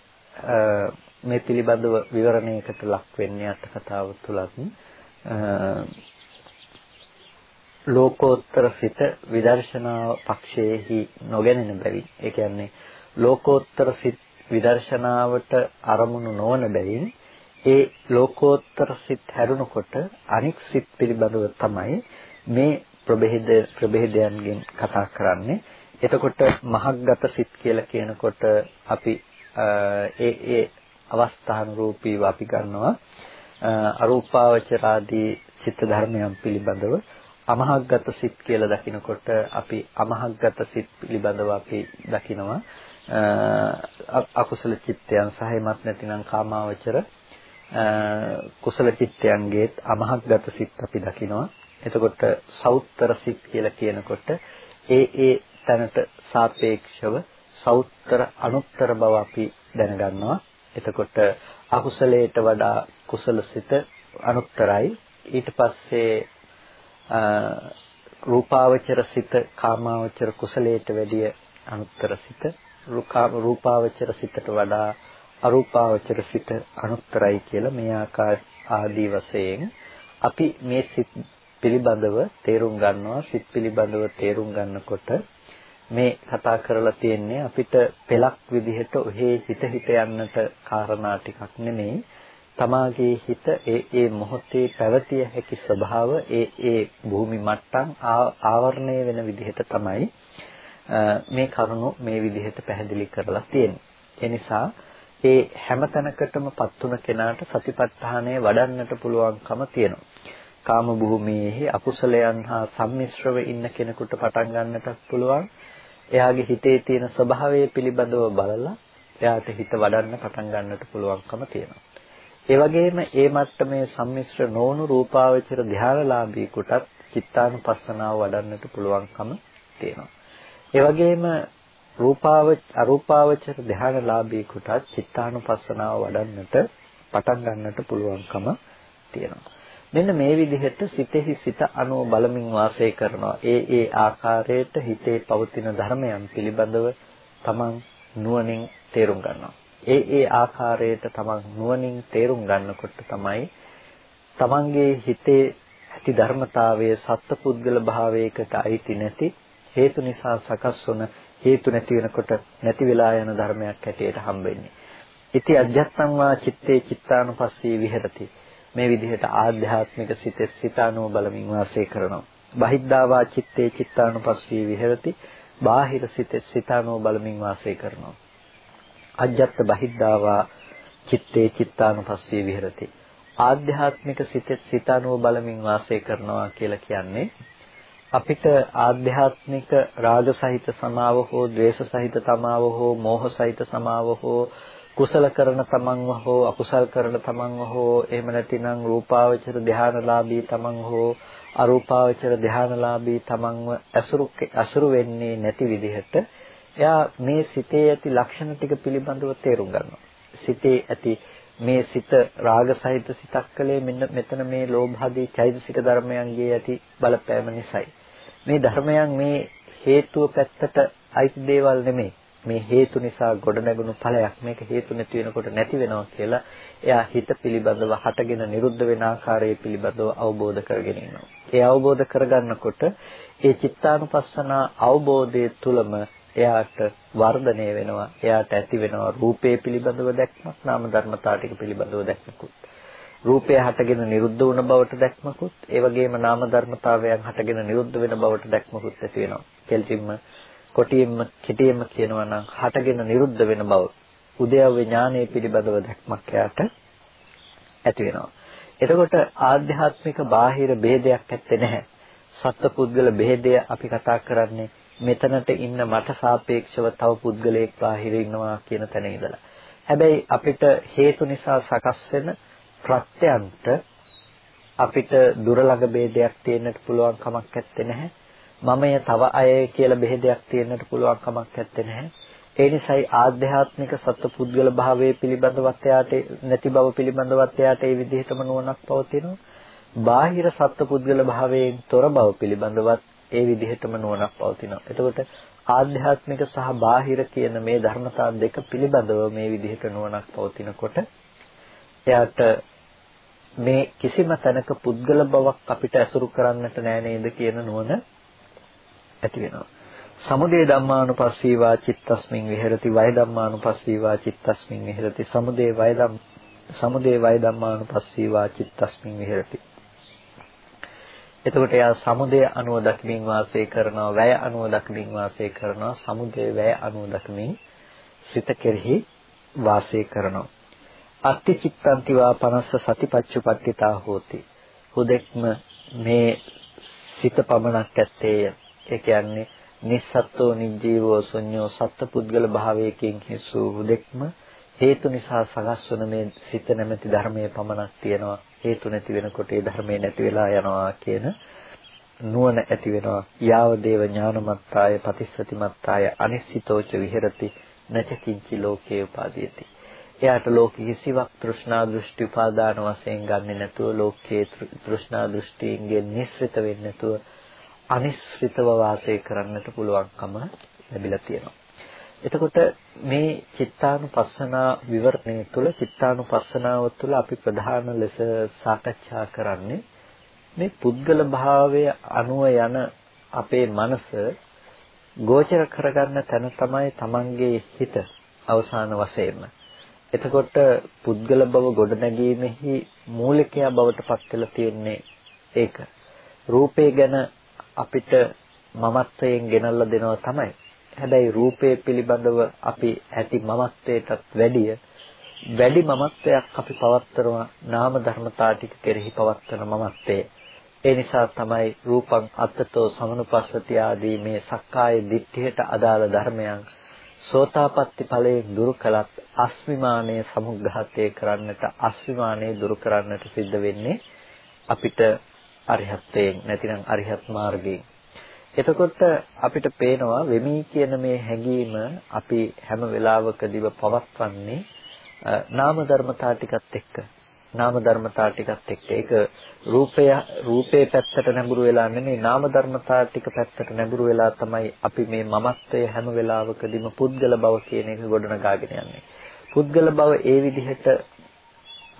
මේ පිළිබඳව විවරණයකට ලක් වෙන්නේ අට කතාව තුලත් ලෝකෝත්තර සිත විදර්ශනා පක්ෂයේහි නොගැනෙන බැවින් ඒ කියන්නේ ලෝකෝත්තර සිත් විදර්ශනාවට අරමුණු නොවන බැවින් ඒ ලෝකෝත්තර සිත් හැරුණකොට අනික් සිත් පිළිබඳව තමයි මේ ප්‍රභේද ප්‍රභේදයන්ගෙන් කතා කරන්නේ. එතකොට මහග්ගත සිත් කියලා කියනකොට අපි ඒ ඒ අවස්ථානුරූපීව අපි ගන්නවා අරූපාවචරාදී චිත්ත ධර්මයන් පිළිබඳව. අමහග්ගත සිත් කියලා දකිනකොට අපි අමහග්ගත සිත් පිළිබඳව අපි දකිනවා. අකුසල චිත්තයන් සහයමත් නැතිනම් කාමාවචර කුසල චිත්තයන්ගේත් අමහග්ගත සිත් අපි දකිනවා. එතකොට සෞත්තර සිත් කියලා කියනකොට ඒ ඒ තැනට සාපේක්ෂව සෞත්තර අනුත්තර බව අපි දැනගන්නවා. එතකොට අකුසලයට වඩා කුසලසිත අනුත්තරයි. ඊට පස්සේ රූපාවචර සිත කාමාවචර කුසලයට වැඩිය අනුත්තර සිත. රූපාවචර සිතට වඩා අරූපාවචර සිත අනුත්තරයි කියලා මේ ආකාර ආදී වශයෙන් අපි මේ සිත් පිළිබඳව තේරුම් ගන්නවා. සිත් පිළිබඳව තේරුම් ගන්නකොට මේ කතා කරලා තියෙන්නේ අපිට පෙලක් විදිහට ඔහේ හිත හිත යන්නට කාරණා ටිකක් නෙමෙයි. තමාගේ හිත ඒ ඒ මොහොතේ පැවතිය හැකි ස්වභාව ඒ ඒ භූමි මට්ටම් ආවරණය වෙන විදිහට තමයි මේ කරුණු මේ විදිහට පැහැදිලි කරලා තියෙන්නේ. ඒ නිසා ඒ හැම තැනකටම පත් තුන කෙනාට සතිපට්ඨානය වඩන්නට පුළුවන්කම තියෙනවා. කාම භූමියේ අකුසලයන් හා සම්මිශ්‍රව ඉන්න කෙනෙකුට පටන් ගන්නට පුළුවන්. එයාගේ හිතේ තියෙන ස්වභාවය පිළිබඳව බලලා එයාට හිත වඩන්න පටන් ගන්නට පුළුවන්කම තියෙනවා. ඒ වගේම ඒ මට්ටමේ සම්මිශ්‍ර නොවුණු රූපාවචර ධානලාභීකටත් චිත්තානුපස්සනාව වඩන්නට පුළුවන්කම තියෙනවා. ඒ වගේම රූපාව අරූපාවචර ධානලාභීකටත් චිත්තානුපස්සනාව වඩන්නට පටන් ගන්නට පුළුවන්කම තියෙනවා. මෙන්න මේ විදිහට සිතෙහි සිත අනුව බලමින් වාසය කරනවා. ඒ ඒ ආකාරයට හිතේ පවතින ධර්මයන් පිළිබඳව තමන් නුවණින් තේරුම් ගන්නවා. ඒ ඒ ආකාරයට තමන් නුවණින් තේරුම් ගන්නකොට තමයි තමන්ගේ හිතේ ඇති ධර්මතාවය සත්පුද්ගල භාවයකට අයිති නැති හේතු නිසා සකස් වන හේතු නැති වෙනකොට නැති වෙලා යන ධර්මයක් හැටියට හම්බෙන්නේ. ඉති අධ්‍යත්තං වා චitte චිත්තානුපස්සී විහෙරති. මේ විදිහට ආධ්‍යාත්මික සිතේ සිතානුව බලමින් වාසය කරනවා. බහිද්ධාවා චitte චිත්තානුපස්සී විහෙරති. බාහිර සිතේ සිතානුව බලමින් වාසය කරනවා. අජ්ජත් බහිද්ධාවා චitte චිත්තානුපස්සී විහෙරති. ආධ්‍යාත්මික සිතේ සිතානුව බලමින් වාසය කරනවා කියලා කියන්නේ අපිට ආධ්‍යාත්මික රාග සහිත සමාව හෝ ද්වේෂ සහිත සමාව හෝ මෝහ සහිත සමාව හෝ කුසල කරන තමන්ව හෝ අකුසල් කරන තමන්ව හෝ එහෙම නැතිනම් රූපාවචර ධානලාභී තමන් හෝ අරූපාවචර ධානලාභී තමන්ව අසුරු අසුරු වෙන්නේ නැති විදිහට එයා මේ සිතේ ඇති ලක්ෂණ ටික පිළිබඳව තේරුම් ගන්නවා. සිතේ ඇති මේ සිත රාග සහිත සිතක් කලේ මෙන්න මෙතන මේ ලෝභාදී චෛතසික ධර්මයන්ගේ ඇති බලපෑම නිසායි. මේ ධර්මයන් මේ හේතුව පැත්තට අයිති දේවල් නෙමෙයි. මේ හේතු නිසා ගොඩනැගුණු ඵලයක් මේක හේතු නැති වෙනකොට නැති වෙනවා කියලා එයා හිත පිළිබඳව හටගෙන නිරුද්ධ වෙන ආකාරය පිළිබඳව අවබෝධ කරගෙන ඉන්නවා. ඒ අවබෝධ කරගන්නකොට ඒ චිත්තානුපස්සනා අවබෝධය තුළම එයාට වර්ධනය වෙනවා. එයාට ඇති වෙනවා රූපේ පිළිබඳව දැක්මක්, නාම ධර්මතා ටික පිළිබඳව දැක්මකුත්. රූපය හටගෙන නිරුද්ධ වුණ බවට දැක්මකුත්, ඒ වගේම නාම ධර්මතාවයන් හටගෙන නිරුද්ධ වෙන බවට දැක්මකුත් ඇති වෙනවා. කෙල්ටින්ම කොටියෙන්ම කෙටියෙන්ම කියනවා නම් හටගෙන නිරුද්ධ වෙන බව උද්‍යව්‍ය ඥානයේ පිළිබඳව දැක්මක් යාට ඇති වෙනවා. එතකොට ආධ්‍යාත්මික බාහිර ભેදයක් ඇත්තේ නැහැ. සත්පුද්ගල ભેදය අපි කතා කරන්නේ මෙතනට ඉන්න මට සාපේක්ෂව තව පුද්ගලයෙක් බාහිර ඉන්නවා කියන තැන ඉඳලා. හැබැයි අපිට හේතු නිසා සකස් වෙන ප්‍රත්‍යයන්ට අපිට දුරළඟ ભેදයක් තියෙන්නට පුළුවන් කමක් නැත්තේ නැහැ. මමය තව අය කියලා බෙහෙදයක් තියෙන්නට පුළුවන් කමක් නැත්තේ නැහැ. ඒ නිසායි ආධ්‍යාත්මික සත්පුද්ගල භාවයේ පිළිබඳවත් එයාට නැති බව පිළිබඳවත් එයාට ඒ විදිහටම නුවණක් පවතිනවා. බාහිර සත්පුද්ගල භාවයෙන් තොර බව පිළිබඳවත් ඒ විදිහටම නුවණක් පවතිනවා. එතකොට ආධ්‍යාත්මික සහ බාහිර කියන මේ ධර්මතා දෙක පිළිබඳව මේ විදිහට නුවණක් පවතිනකොට එයාට මේ කිසිම තැනක පුද්ගල බවක් අපිට ඇසුරු කරන්නට නෑ නේද කියන නුවණ ඇති වෙනවා. සමුදේ ධම්මානුපස්සීවා චිත්තස්මින් විහෙරති වය ධම්මානුපස්සීවා චිත්තස්මින් විහෙරති සමුදේ වය ධම් සමුදේ වය ධම්මානුපස්සීවා චිත්තස්මින් විහෙරති එතකොට එයා සමුදය අනුව දක්මින් වාසය කරනවා වැය අනුව දක්මින් වාසය කරනවා සමුදය වැය අනුව දක්මින් සිත කෙරෙහි වාසය කරනවා. අත්ති චිත්තන්තිවා පනස්ස සතිපච්චුපට්ඨිතා හෝති. හුදෙක්ම මේ සිත පමණක් ඇත්තේය. ඒ කියන්නේ නිස්සත්ත්ව නිජීවෝ ශුන්‍යෝ සත්පුද්ගල භාවයකින් හිසු හුදෙක්ම හේතු නිසා සකස් වන මේ සිත නැමැති ධර්මයේ පමණක් තියෙනවා. හේතු නැති වෙනකොට ඒ ධර්මයේ නැති වෙලා යනවා කියන නුවණ ඇති වෙනවා යාව දේව ඥානමත්තාය පතිස්සතිමත්තාය අනිශ්චිතෝච විහෙරති නච කිංචි ලෝකේ උපාදීයති එයාට ලෝකෙ කිසිවක් තෘෂ්ණා දෘෂ්ටි උපාදාන වශයෙන් ගන්නෙ නැතුව ලෝකයේ තෘෂ්ණා දෘෂ්ටියෙන් නිස්සෘත වෙන්නේ නැතුව අනිශ්චිතව වාසය කරන්නට පුළුවන්කම ලැබිලා තියෙනවා. එතකොට මේ චිත්තානුපස්සනා විවරණය තුළ චිත්තානුපස්සනාව තුළ අපි ප්‍රධාන ලෙස සාකච්ඡා කරන්නේ මේ පුද්ගල භාවය අනුව යන අපේ මනස ගෝචර කරගන්න තැන තමයි Tamanගේ හිත අවසාන වශයෙන්ම. එතකොට පුද්ගල බව ගොඩනැගීමෙහි මූලිකයා බවට පත් වෙලා තියෙන්නේ ඒක. රූපේ ගැන අපිට මමත්වයෙන් ගෙනල්ලා දෙනවා තමයි. හැබැයි රූපය පිළිබඳව අපි ඇති මමත්වයටත් වැඩිය වැඩි මමත්වයක් අපි පවත්තරනවා නාම ධර්මතා ටික කෙරෙහි පවත්වන මමත්වය. ඒ නිසා තමයි රූපං අත්තතෝ සමනුපස්සති ආදී මේ සක්කාය දිට්ඨියට අදාළ ධර්මයන් සෝතාපට්ටි ඵලයෙන් දුරු කළත් අස්විමානය සමුග්ඝාතය කරන්නට අස්විමානය දුරු කරන්නට සිද්ධ වෙන්නේ අපිට අරිහත්යෙන් නැතිනම් අරිහත් මාර්ගයෙන් එතකොට අපිට පේනවා වෙමි කියන මේ හැඟීම අපි හැම වෙලාවකදීම පවත්වන්නේ නාම ධර්මතා ටිකත් එක්ක. නාම ධර්මතා ටිකත් එක්ක. ඒක රූපය රූපේ පැත්තට නැඹුරු වෙලා නෙමෙයි නාම ධර්මතා ටික පැත්තට නැඹුරු වෙලා තමයි අපි මේ මමත්වය හැම වෙලාවකදීම පුද්ගල බව කියන එක ගොඩනගාගෙන යන්නේ. පුද්ගල බව ඒ විදිහට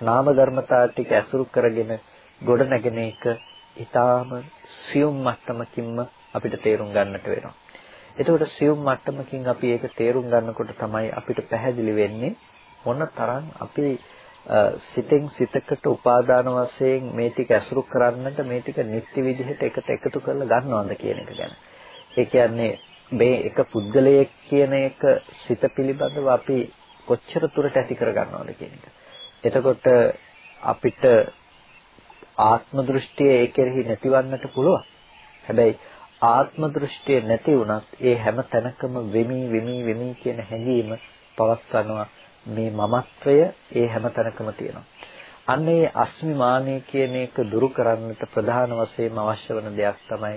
නාම ධර්මතා ටික ඇසුරු කරගෙන ගොඩනගෙන එක ඊටාම සියුම් මට්ටමකින්ම අපිට තේරුම් ගන්නට වෙනවා. එතකොට සියුම් මට්ටමකින් අපි ඒක තේරුම් ගන්නකොට තමයි අපිට පැහැදිලි වෙන්නේ මොන තරම් අපි සිතෙන් සිතකට උපාදාන වශයෙන් මේ ටික ඇසුරු කරන්නට මේ ටික නිත්‍ය විදිහට එකට එකතු කරලා ගන්නවද කියන එක ගැන. ඒ කියන්නේ මේ එක පුද්ගලයෙක් කියන එක සිත පිළිබඳව අපි කොච්චර දුරට ඇති කර ගන්නවද කියන එක. එතකොට අපිට ආත්ම දෘෂ්ටිය ඒ කෙරෙහි නැතිවන්නට පුළුවන්. හැබැයි ආත්ම දෘෂ්ටිය නැති වුණත් ඒ හැම තැනකම වෙමි වෙමි වෙමි කියන හැඟීම පවත්වනවා මේ මමත්වය ඒ හැම තැනකම තියෙනවා. අන්න ඒ අස්මිමානය කියන එක දුරු කරන්නට ප්‍රධාන වශයෙන්ම අවශ්‍ය වන දෙයක් තමයි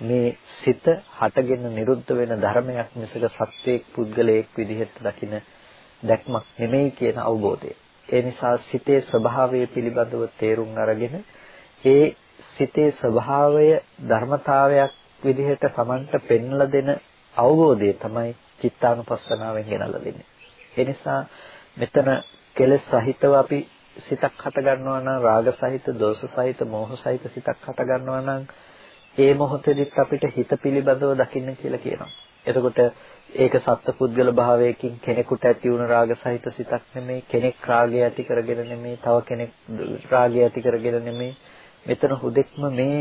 මේ සිත හටගෙන නිරුද්ධ වෙන ධර්මයක් මිසක සත්‍යයක් පුද්ගලයෙක් විදිහට දකින දැක්මක් නෙමෙයි කියන අවබෝධය. ඒ නිසා සිතේ ස්වභාවය පිළිබඳව තේරුම් අරගෙන ඒ සිතේ ස්වභාවය ධර්මතාවයක් විදිහට Tamanට පෙන්ලා දෙන අවබෝධය තමයි චිත්තානුපස්සනාවෙන් ගෙනල්ලා දෙන්නේ. ඒ නිසා මෙතන කෙලෙස් සහිතව අපි සිතක් හට ගන්නවා නම් රාග සහිත, දෝෂ සහිත, මෝහ සහිත සිතක් හට ගන්නවා නම් ඒ මොහොතේදීත් අපිට හිත පිළිබඳව දකින්න කියලා කියනවා. එතකොට ඒක සත්පුද්ගල භාවයකින් කෙනෙකුට ඇති වුණ රාග සහිත සිතක් නෙමෙයි කෙනෙක් රාගය ඇති කරගෙන නෙමෙයි තව කෙනෙක් රාගය ඇති කරගෙන නෙමෙයි මෙතන හුදෙක්ම මේ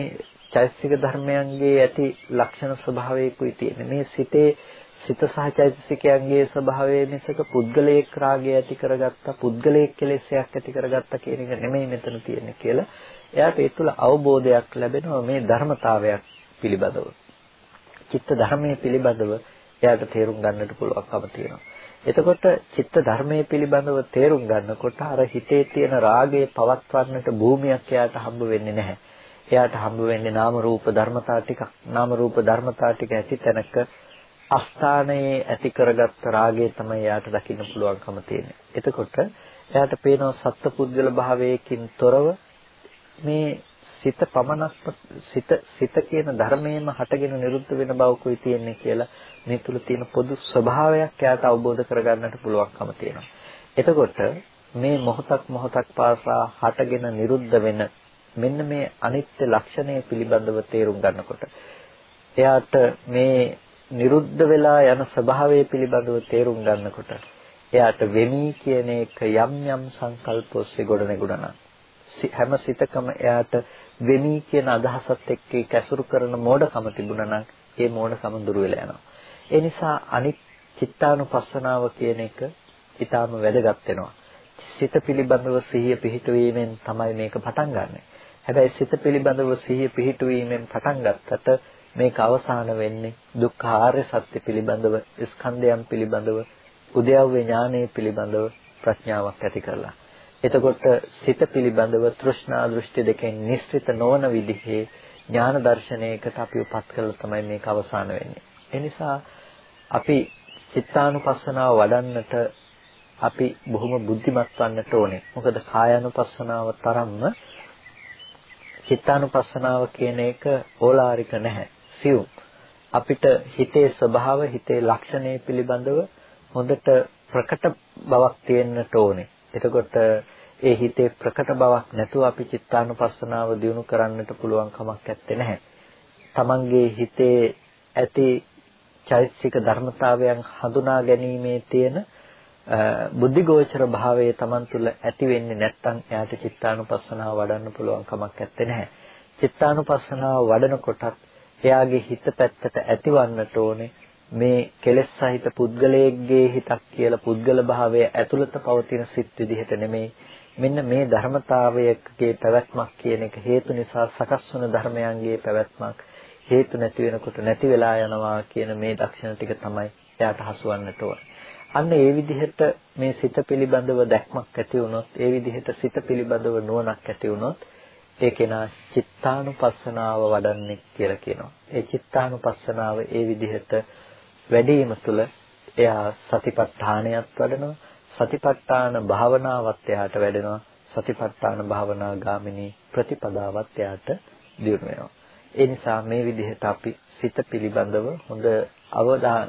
චෛතසික ධර්මයන්ගේ ඇති ලක්ෂණ ස්වභාවයකුයි තියෙන්නේ. මේ සිතේ සිත සහ චෛතසිකයන්ගේ ස්වභාවය මිසක පුද්ගලයෙක් රාගය ඇති කරගත්තා, පුද්ගලයෙක් කෙලෙසයක් ඇති කරගත්තා කියන එක නෙමෙයි මෙතන තියෙන්නේ කියලා. එයාට ඒ තුළ අවබෝධයක් ලැබෙනවා මේ ධර්මතාවයක් පිළිබඳව. චිත්ත ධර්මයේ පිළිබඳව එයාට තේරුම් ගන්නට පුළුවන්කම තියෙනවා. එතකොට චිත්ත ධර්මයේ පිළිබඳව තේරුම් ගන්නකොට අර හිතේ තියෙන රාගය පවත්වන්නට භූමියක් එයාට හම්බ වෙන්නේ නැහැ. එයාට හම්බ වෙන්නේ නාම රූප ධර්මතා ටිකක්. නාම රූප ධර්මතා ටික ඇති තැනක අස්ථානයේ ඇති කරගත්ත රාගය තමයි එයාට දකින්න පුළුවන්කම තියෙන්නේ. එතකොට එයාට පේනවා සත්පුද්ගල භාවයකින් තොරව මේ සිත පමණක් සිත සිත කියන ධර්මයෙන්ම හටගෙන නිරුද්ධ වෙන බවකුයි තියෙන්නේ කියලා මේ තුල තියෙන පොදු ස්වභාවයක් එයාට අවබෝධ කරගන්නට පුළුවන්කම තියෙනවා. එතකොට මේ මොහොතක් මොහොතක් පාසා හටගෙන නිරුද්ධ වෙන මෙන්න මේ අනිත්‍ය ලක්ෂණය පිළිබඳව තේරුම් ගන්නකොට එයාට මේ නිරුද්ධ වෙලා යන ස්වභාවය පිළිබඳව තේරුම් ගන්නකොට එයාට වෙමි කියන එක යම් යම් සංකල්ප ඔස්සේ ගොඩනැගුණා හැම සිතකම එයාට වෙමි කියන අදහසත් එක්ක කැසුරු කරන මෝඩකම තිබුණා නම් ඒ මෝඩකම දුර වෙලා යනවා. ඒ නිසා අනිත් චිත්තානුපස්සනාව කියන එක ඊටාම වැදගත් වෙනවා. සිත පිළිබඳව සිහිය පිහිටුවීමෙන් තමයි මේක පටන් ගන්නෙ. හැබැයි සිත පිළිබඳව සිහිය පිහිටුවීමෙන් පටන් ගත්තට මේක අවසාන වෙන්නේ දුක්ඛ ආර්ය සත්‍ය පිළිබඳව ස්කන්ධයන් පිළිබඳව උද්‍යව්‍ය ඥානයේ පිළිබඳව ප්‍රඥාවක් ඇති කරලා. එතකොට සිත පිළිබඳව තෘෂ්ණා දෘෂ්ටි දෙකෙන් නිස්සිත නොවන විදිහේ ඥාන දර්ශනයකට අපි උපත් කළා තමයි මේක අවසාන වෙන්නේ. ඒ නිසා අපි චිත්තානුපස්සනාව වඩන්නට අපි බොහොම බුද්ධිමත් වන්නට ඕනේ. මොකද කායानुපස්සනාව තරම්ම චිත්තානුපස්සනාව කියන එක ඕලාරික නැහැ. සියුම්. අපිට හිතේ ස්වභාව, හිතේ ලක්ෂණය පිළිබඳව හොඳට ප්‍රකට බවක් තියෙන්නට ඕනේ. එතකොට ඒ හිතේ ප්‍රකට බවක් නැතුව අපි චිත්තානුපස්සනාව දියුණු කරන්නට පුළුවන් කමක් නැත්තේ නැහැ. තමන්ගේ හිතේ ඇති චෛතසික ධර්මතාවයන් හඳුනා ගැනීමේ තියෙන බුද්ධිගෝචර භාවයේ Taman තුල ඇති වෙන්නේ නැත්නම් එයාට චිත්තානුපස්සනාව වඩන්න පුළුවන් කමක් නැත්තේ නැහැ. චිත්තානුපස්සනාව වඩනකොටත් එයාගේ හිත පැත්තට ඇතිවන්නට ඕනේ මේ කෙලෙස් සහිත පුද්ගලයෙක්ගේ හිතක් කියලා පුද්ගල භාවයේ ඇතුළත පවතින සිත් විදිහට නෙමෙයි මෙන්න මේ ධර්මතාවයකගේ පැවැත්මක් කියන එක හේතු නිසා සකස් වන ධර්මයන්ගේ පැවැත්මක් හේතු නැති වෙනකොට නැති වෙලා යනවා කියන මේ දක්ෂණ ටික තමයි එයාට හසුවන්නට ඕනේ. අන්න ඒ විදිහට මේ සිත පිළිබඳව දැක්මක් ඇති වුණොත් ඒ විදිහට සිත පිළිබඳව නුවණක් ඇති වුණොත් ඒ කෙනා චිත්තානුපස්සනාව වඩන්නේ කියලා කියනවා. ඒ චිත්තානුපස්සනාව ඒ විදිහට වැඩිම තුළ එයා සතිපට්ඨානයත් වඩනවා. සතිපට්ඨාන භාවනාවත් එයාට වැඩෙනවා. සතිපට්ඨාන භාවනා ගාමිනී ප්‍රතිපදාවත් එයාට දියුණු වෙනවා. ඒ නිසා මේ විදිහට අපි සිත පිළිබඳව හොඳ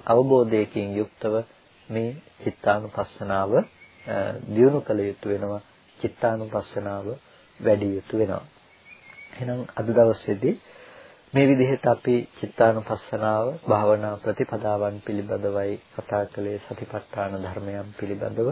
අවබෝධයකින් යුක්තව මේ චිත්තානුපස්සනාව දියුණු කළ යුතු වෙනවා. චිත්තානුපස්සනාව වැඩි යුතු වෙනවා. එහෙනම් අද දවසේදී මේ විදිහට අපි චිත්තානුපස්සනාව භාවනා ප්‍රතිපදාවන් පිළිබඳවයි කතා කළේ සතිපට්ඨාන ධර්මයන් පිළිබඳව.